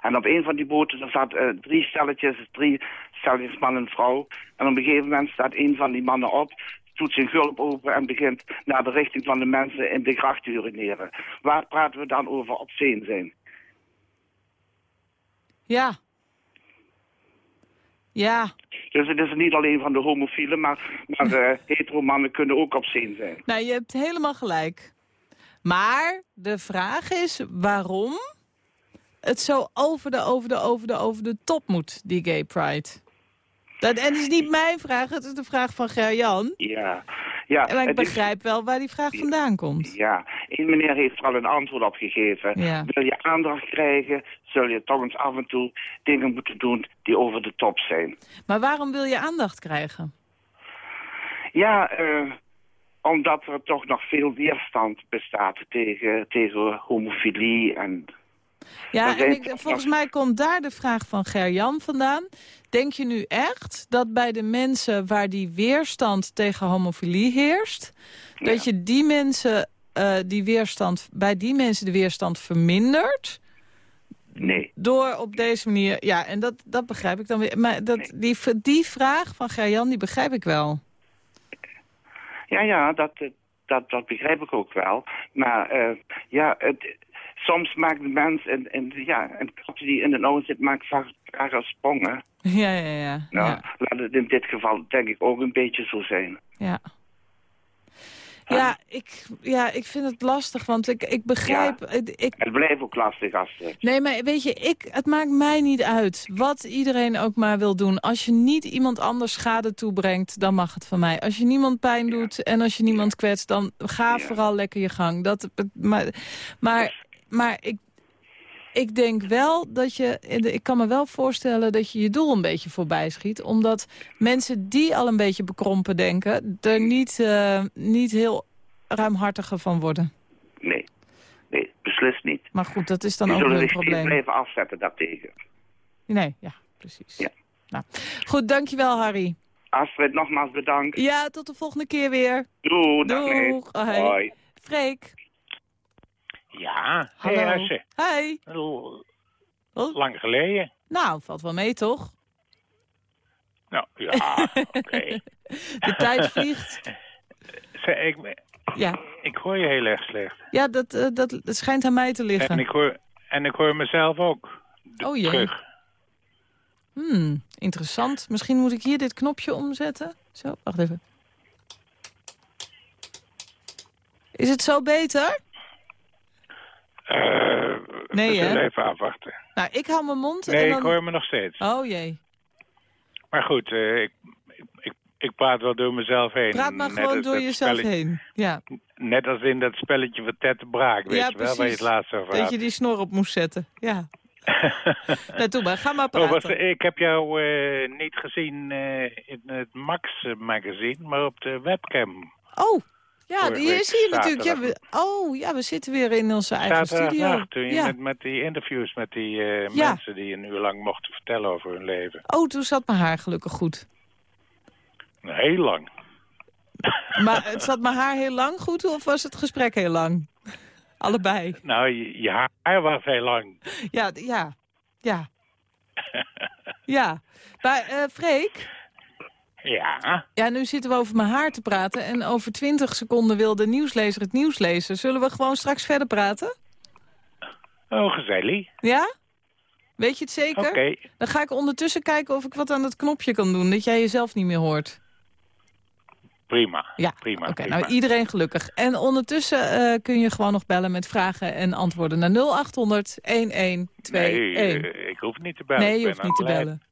En op een van die boten daar zaten eh, drie stelletjes, drie stelletjes man en vrouw. En op een gegeven moment staat een van die mannen op, doet zijn gulp open en begint naar de richting van de mensen in de gracht te urineren. Waar praten we dan over op zijn? Ja. Ja. Dus het is niet alleen van de homofielen, maar, maar eh hetero-mannen kunnen ook op zijn. Nou, je hebt helemaal gelijk. Maar de vraag is waarom het zo over de, over de, over de, over de top moet, die gay pride. Dat, en het is niet mijn vraag, het is de vraag van Ger-Jan. Ja, ja. En ik is- begrijp wel waar die vraag vandaan komt. Ja, één meneer heeft er al een antwoord op gegeven. Ja. Wil je aandacht krijgen, zul je toch eens af en toe dingen moeten doen die over de top zijn. Maar waarom wil je aandacht krijgen? Ja, eh, omdat er toch nog veel weerstand bestaat tegen, tegen homofilie en... Ja, en ik, volgens mij komt daar de vraag van Ger-Jan vandaan. Denk je nu echt dat bij de mensen waar die weerstand tegen homofilie heerst... dat je die mensen, eh, die weerstand, bij die mensen de weerstand vermindert... Nee. Door op deze manier... Ja, en dat, dat begrijp ik dan weer. Maar dat, die, die vraag van Ger-Jan, die begrijp ik wel. Ja, ja, dat, eh, dat, dat begrijp ik ook wel. Maar eh, ja, het, soms maakt de mens, en, en, ja, een kat die in de ogen zit, maakt vaak rare sprongen. Ja, ja, ja. Nou, ja. laat het in dit geval denk ik ook een beetje zo zijn. Ja. Ja, ik, ja, ik vind het lastig, want ik, ik begrijp... Ik, Het blijft ook lastig, Astrid. Nee, maar weet je, ik, het maakt mij niet uit wat iedereen ook maar wil doen. Als je niet iemand anders schade toebrengt, dan mag het van mij. Als je niemand pijn doet en als je niemand kwetst, dan ga vooral lekker je gang. Dat, maar maar, maar ik, ik denk wel dat je... Ik kan me wel voorstellen dat je je doel een beetje voorbij schiet. Omdat mensen die al een beetje bekrompen denken... er niet, eh, niet heel ruimhartiger van worden. Nee, nee, beslist niet. Maar goed, dat is dan ook zullen een probleem. blijven afzetten daartegen. Nee, ja, precies. Nou, goed, dankjewel Harry. Astrid, nogmaals bedankt. Ja, tot de volgende keer weer. Doei. Doeg. Hoi. Hoi. Freek. Ja, hey. Hasse. Hi. Lang geleden. Nou, valt wel mee toch? Nou, ja, oké. De tijd vliegt. Ik, Ja, ik hoor je heel erg slecht. ja dat, eh, dat, dat schijnt aan mij te liggen. En ik hoor, en ik hoor mezelf ook oh jee. terug. Hmm, interessant. Misschien moet ik hier dit knopje omzetten. Zo, wacht even. Is het zo beter? Eh, Nee, hè? even afwachten. Nou, ik hou mijn mond Nee, en dan... ik hoor me nog steeds. Oh jee. Maar goed, eh, ik, ik, ik, praat wel door mezelf heen. Praat maar Net gewoon door dat jezelf heen. Ja, Net als in dat spelletje van Ted de Braak, weet ja je wel, waar je het laatst over Dat had. je die snor op moest zetten. Ja. nou, doe maar. Ga maar Oh, praten. was, ik heb jou eh, niet gezien in het Max-magazine, maar op de webcam. Oh, ja, die is hier natuurlijk. Ja, we, oh, ja, we zitten weer in onze eigen studio. Zaterdagnacht, toen je Ja. met, met die interviews met die eh, Ja. mensen die een uur lang mochten vertellen over hun leven. Oh, toen zat mijn haar gelukkig goed. Heel lang. Maar het zat mijn haar heel lang goed of was het gesprek heel lang? Allebei. Nou, je, je haar was heel lang. Ja, ja, ja. Ja. Maar eh Freek, Ja, ja, nu zitten we over mijn haar te praten... en over 20 seconden wil de nieuwslezer het nieuws lezen. Zullen we gewoon straks verder praten? oh gezellig. Ja? Weet je het zeker? Oké. Dan ga ik ondertussen kijken of ik wat aan dat knopje kan doen... dat jij jezelf niet meer hoort. Prima. Ja, prima. Oké, nou iedereen gelukkig. En ondertussen eh, kun je gewoon nog bellen met vragen en antwoorden naar 0800 1121. Nee, eh, ik hoef niet te bellen. Nee, je hoeft niet te bellen.